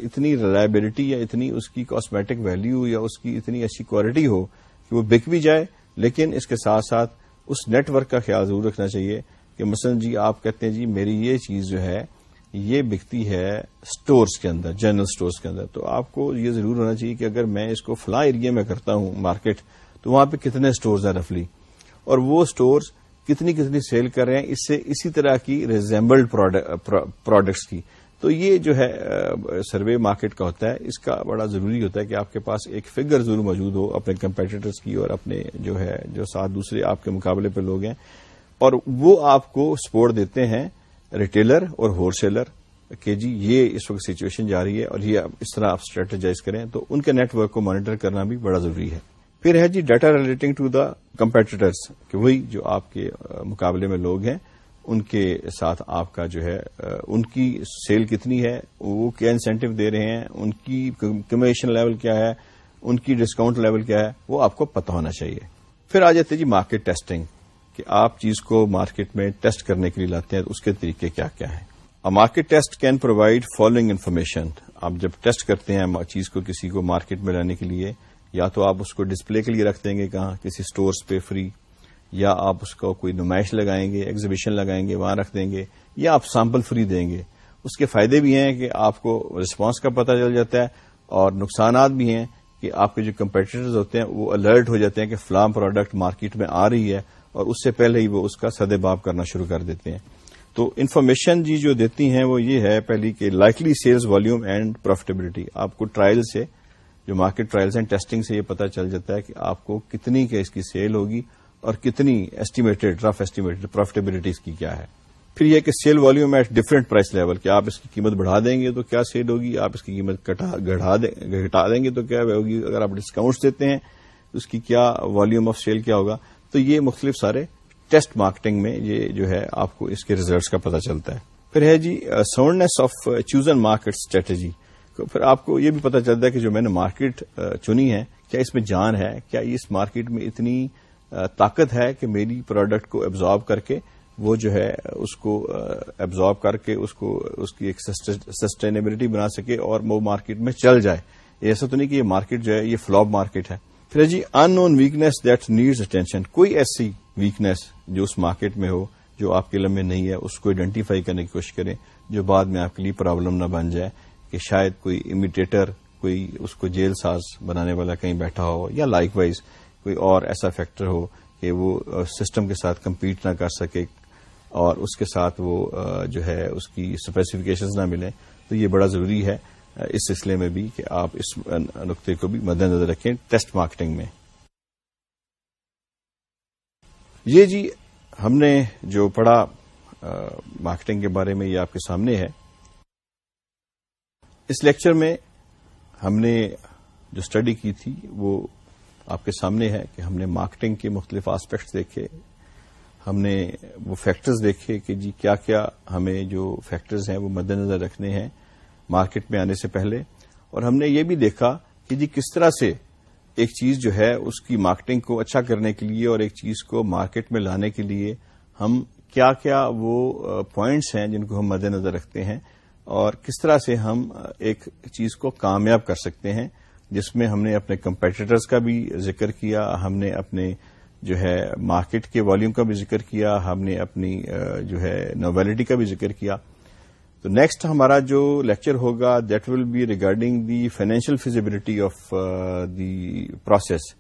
اتنی ریلائبلٹی یا اتنی اس کی کاسمیٹک ویلیو یا اس کی اتنی اچھی کوالٹی ہو کہ وہ بک بھی جائے، لیکن اس کے ساتھ ساتھ اس نیٹ ورک کا خیال ضرور رکھنا چاہیے کہ مثلا جی آپ کہتے ہیں جی میری یہ چیز جو ہے یہ بکتی ہے سٹورز کے اندر، جنرل سٹورز کے اندر۔ تو آپ کو یہ ضرور ہونا چاہیے کہ اگر میں اس کو فلاں ایریا میں کرتا ہوں، مارکیٹ، تو وہاں پہ کتنے سٹورز ہیں رفلی؟ اور وہ سٹورز کتنی کتنی سیل کر رہے ہیں، اس سے اسی طرح کی ریزمبلڈ پروڈکٹس کی۔ تو یہ جو ہے سروے مارکیٹ کا ہوتا ہے۔ اس کا بڑا ضروری ہوتا ہے کہ آپ کے پاس ایک فگر ضرور موجود ہو اپنے کمپیٹیٹرس کی اور اپنے جو ہے، جو ساتھ دوسرے آپ کے مقابلے پہ لوگ ہیں۔ اور وہ آپ کو سپورٹ دیتے ہیں ریٹیلر اور ہول سیلر کہ جی یہ اس وقت سچویشن جاری ہے اور یہ اس طرح آپ اسٹریٹجائز کریں تو ان کے نیٹ ورک کو مانیٹر کرنا بھی بڑا ضروری ہے۔ پھر ہے جی data relating to the competitors کہ وہی جو آپ کے مقابلے میں لوگ ہیں، ان کے ساتھ آپ کا جو ہے ان کی سیل کتنی ہے، وہ کیا انسینٹو دے رہے ہیں، ان کی کمیشن لیول کیا ہے، ان کی ڈسکاؤنٹ لیول کیا ہے، وہ آپ کو پتا ہونا چاہیے۔ پھر آ جاتے جی مارکیٹ ٹیسٹنگ کہ آپ چیز کو مارکیٹ میں ٹیسٹ کرنے کے لیے لاتے ہیں تو اس کے طریقے کیا کیا ہیں؟ Market test can provide following information آپ جب ٹیسٹ کرتے ہیں چیز کو کسی کو مارکیٹ میں لانے کے لیے، یا تو آپ اس کو ڈسپلے کے لیے رکھ دیں گے کہاں، کسی اسٹورس پہ فری یا آپ اس کو کوئی نمائش لگائیں گے ایگزیبیشن لگائیں گے، وہاں رکھ دیں گے، یا آپ سیمپل فری دیں گے۔ اس کے فائدے بھی ہیں کہ آپ کو رسپانس کا پتہ چل جاتا ہے، اور نقصانات بھی ہیں کہ آپ کے جو کمپیٹیٹرز ہوتے ہیں، وہ الرٹ ہو جاتے ہیں کہ فلاں پروڈکٹ مارکیٹ میں آ رہی ہے اور اس سے پہلے ہی وہ اس کا سدے باب کرنا شروع کر دیتے ہیں۔ تو انفارمیشن جی جو دیتی ہیں وہ یہ ہے پہلی کہ likely sales volume and profitability آپ کو ٹرائل سے، جو مارکیٹ ٹرائلز اینڈ ٹیسٹنگ سے یہ پتا چل جاتا ہے کہ آپ کو کتنی کے اس کی سیل ہوگی اور کتنی ایسٹیمیٹڈ رف ایسٹیمیٹڈ پروفیٹیبلٹی اس کی کیا ہے۔ پھر یہ کہ sale volume at different price level کہ آپ اس کی قیمت بڑھا دیں گے تو کیا سیل ہوگی؟ آپ اس کی قیمت گھٹا دیں گے تو کیا ہوگی؟ اگر آپ ڈسکاؤنٹس دیتے ہیں، اس کی کیا والیوم آف سیل کیا ہوگا؟ تو یہ مختلف سارے ٹیسٹ مارکیٹنگ میں یہ جو ہے آپ کو اس کے ریزلٹس کا پتہ چلتا ہے۔ پھر ہے جی soundness of chosen market strategy پھر آپ کو یہ بھی پتا چلتا ہے کہ جو میں نے مارکیٹ چنی ہے، کیا اس میں جان ہے؟ کیا اس مارکیٹ میں اتنی طاقت ہے کہ میری پروڈکٹ کو ایبزارب کر کے وہ جو ہے اس کو ایبزارب کر کے اس کو، اس کی ایک سسٹینیبلٹی بنا سکے اور وہ مارکیٹ میں چل جائے۔ ایسا تو نہیں کہ یہ مارکیٹ جو ہے، یہ فلوپ مارکیٹ ہے۔ پھر جی unknown weakness that needs attention کوئی ایسی ویکنیس جو اس مارکیٹ میں ہو، جو آپ کے لمبے نہیں ہے، اس کو آئیڈینٹیفائی کرنے کی کوشش کریں جو بعد میں آپ کے لیے پرابلم نہ بن جائے کہ شاید کوئی امیٹیٹر کوئی اس کو جیل ساز بنانے والا کہیں بیٹھا ہو یا لائک وائز کوئی اور ایسا فیکٹر ہو کہ وہ سسٹم کے ساتھ کمپیٹ نہ کر سکے اور اس کے ساتھ وہ جو ہے، اس کی اسپیسیفکیشنز نہ ملیں، تو یہ بڑا ضروری ہے۔ اس سلسلے میں بھی کہ آپ اس نقطے کو بھی مد نظر رکھیں ٹیسٹ مارکیٹنگ میں۔ یہ جی ہم نے جو پڑھا مارکیٹنگ کے بارے میں یہ آپ کے سامنے ہے۔ اس لیکچر میں ہم نے جو اسٹڈی کی تھی، وہ آپ کے سامنے ہے کہ ہم نے مارکیٹنگ کے مختلف آسپیکٹس دیکھے۔ ہم نے وہ فیکٹرز دیکھے کہ جی کیا کیا ہمیں جو فیکٹرز ہیں وہ مد نظر رکھنے ہیں۔ مارکیٹ میں آنے سے پہلے اور ہم نے یہ بھی دیکھا کہ جی کس طرح سے ایک چیز جو ہے اس کی مارکیٹنگ کو اچھا کرنے کے لیے اور ایک چیز کو مارکیٹ میں لانے کے لیے ہم کیا کیا وہ پوائنٹس ہیں جن کو ہم مد نظر رکھتے ہیں اور کس طرح سے ہم ایک چیز کو کامیاب کر سکتے ہیں جس میں ہم نے اپنے کمپیٹیٹرز کا بھی ذکر کیا، ہم نے اپنے جو ہے مارکیٹ کے والیوم کا بھی ذکر کیا، ہم نے اپنی جو ہے نویلٹی کا بھی ذکر کیا۔ تو نیکسٹ ہمارا جو لیکچر ہوگا that will be regarding the financial feasibility of the process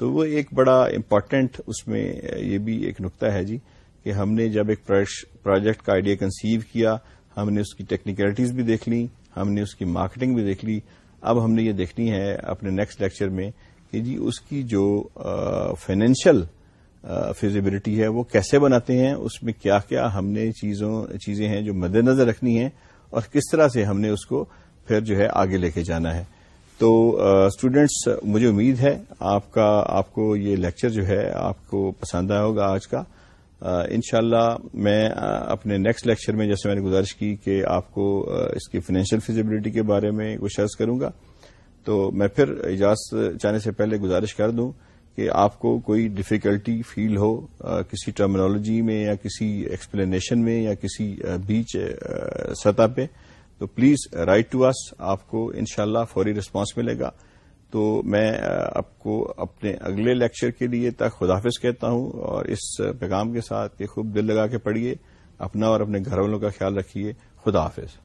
تو وہ ایک بڑا امپارٹینٹ اس میں uh, یہ بھی ایک نقطہ ہے جی کہ ہم نے جب ایک پروجیکٹ کا آئیڈیا کنسیو کیا، ہم نے اس کی ٹیکنیکلٹیز بھی دیکھ لی، ہم نے اس کی مارکیٹنگ بھی دیکھ لی، اب ہم نے یہ دیکھنی ہے اپنے نیکسٹ لیکچر میں کہ جی اس کی جو uh, فائنینشیل فیزیبلٹی ہے، وہ کیسے بناتے ہیں، اس میں کیا کیا ہم نے چیزوں، چیزیں ہیں جو مد نظر رکھنی ہیں اور کس طرح سے ہم نے اس کو پھر جو ہے آگے لے کے جانا ہے۔ تو اسٹوڈینٹس مجھے امید ہے آپ کا، آپ کو یہ لیکچر جو ہے آپ کو پسند آیا ہوگا آج کا۔ انشاءاللہ اللہ میں اپنے نیکسٹ لیکچر میں جیسے میں نے گزارش کی کہ آپ کو اس کی فائنینشیل فیزیبلٹی کے بارے میں کچھ عرض کروں گا۔ تو میں پھر اجازت چاہنے سے پہلے گزارش کر دوں کہ آپ کو کوئی ڈفیکلٹی فیل ہو کسی ٹرمنالوجی میں یا کسی ایکسپلینیشن میں یا کسی بیچ سطح پہ، تو پلیز رائٹ ٹو اس آپ کو انشاءاللہ فوری رسپانس ملے گا۔ تو میں آپ کو اپنے اگلے لیکچر کے لیے تک خداحافظ کہتا ہوں اور اس پیغام کے ساتھ کہ خوب دل لگا کے پڑھیے، اپنا اور اپنے گھر والوں کا خیال رکھیے۔ خدا حافظ۔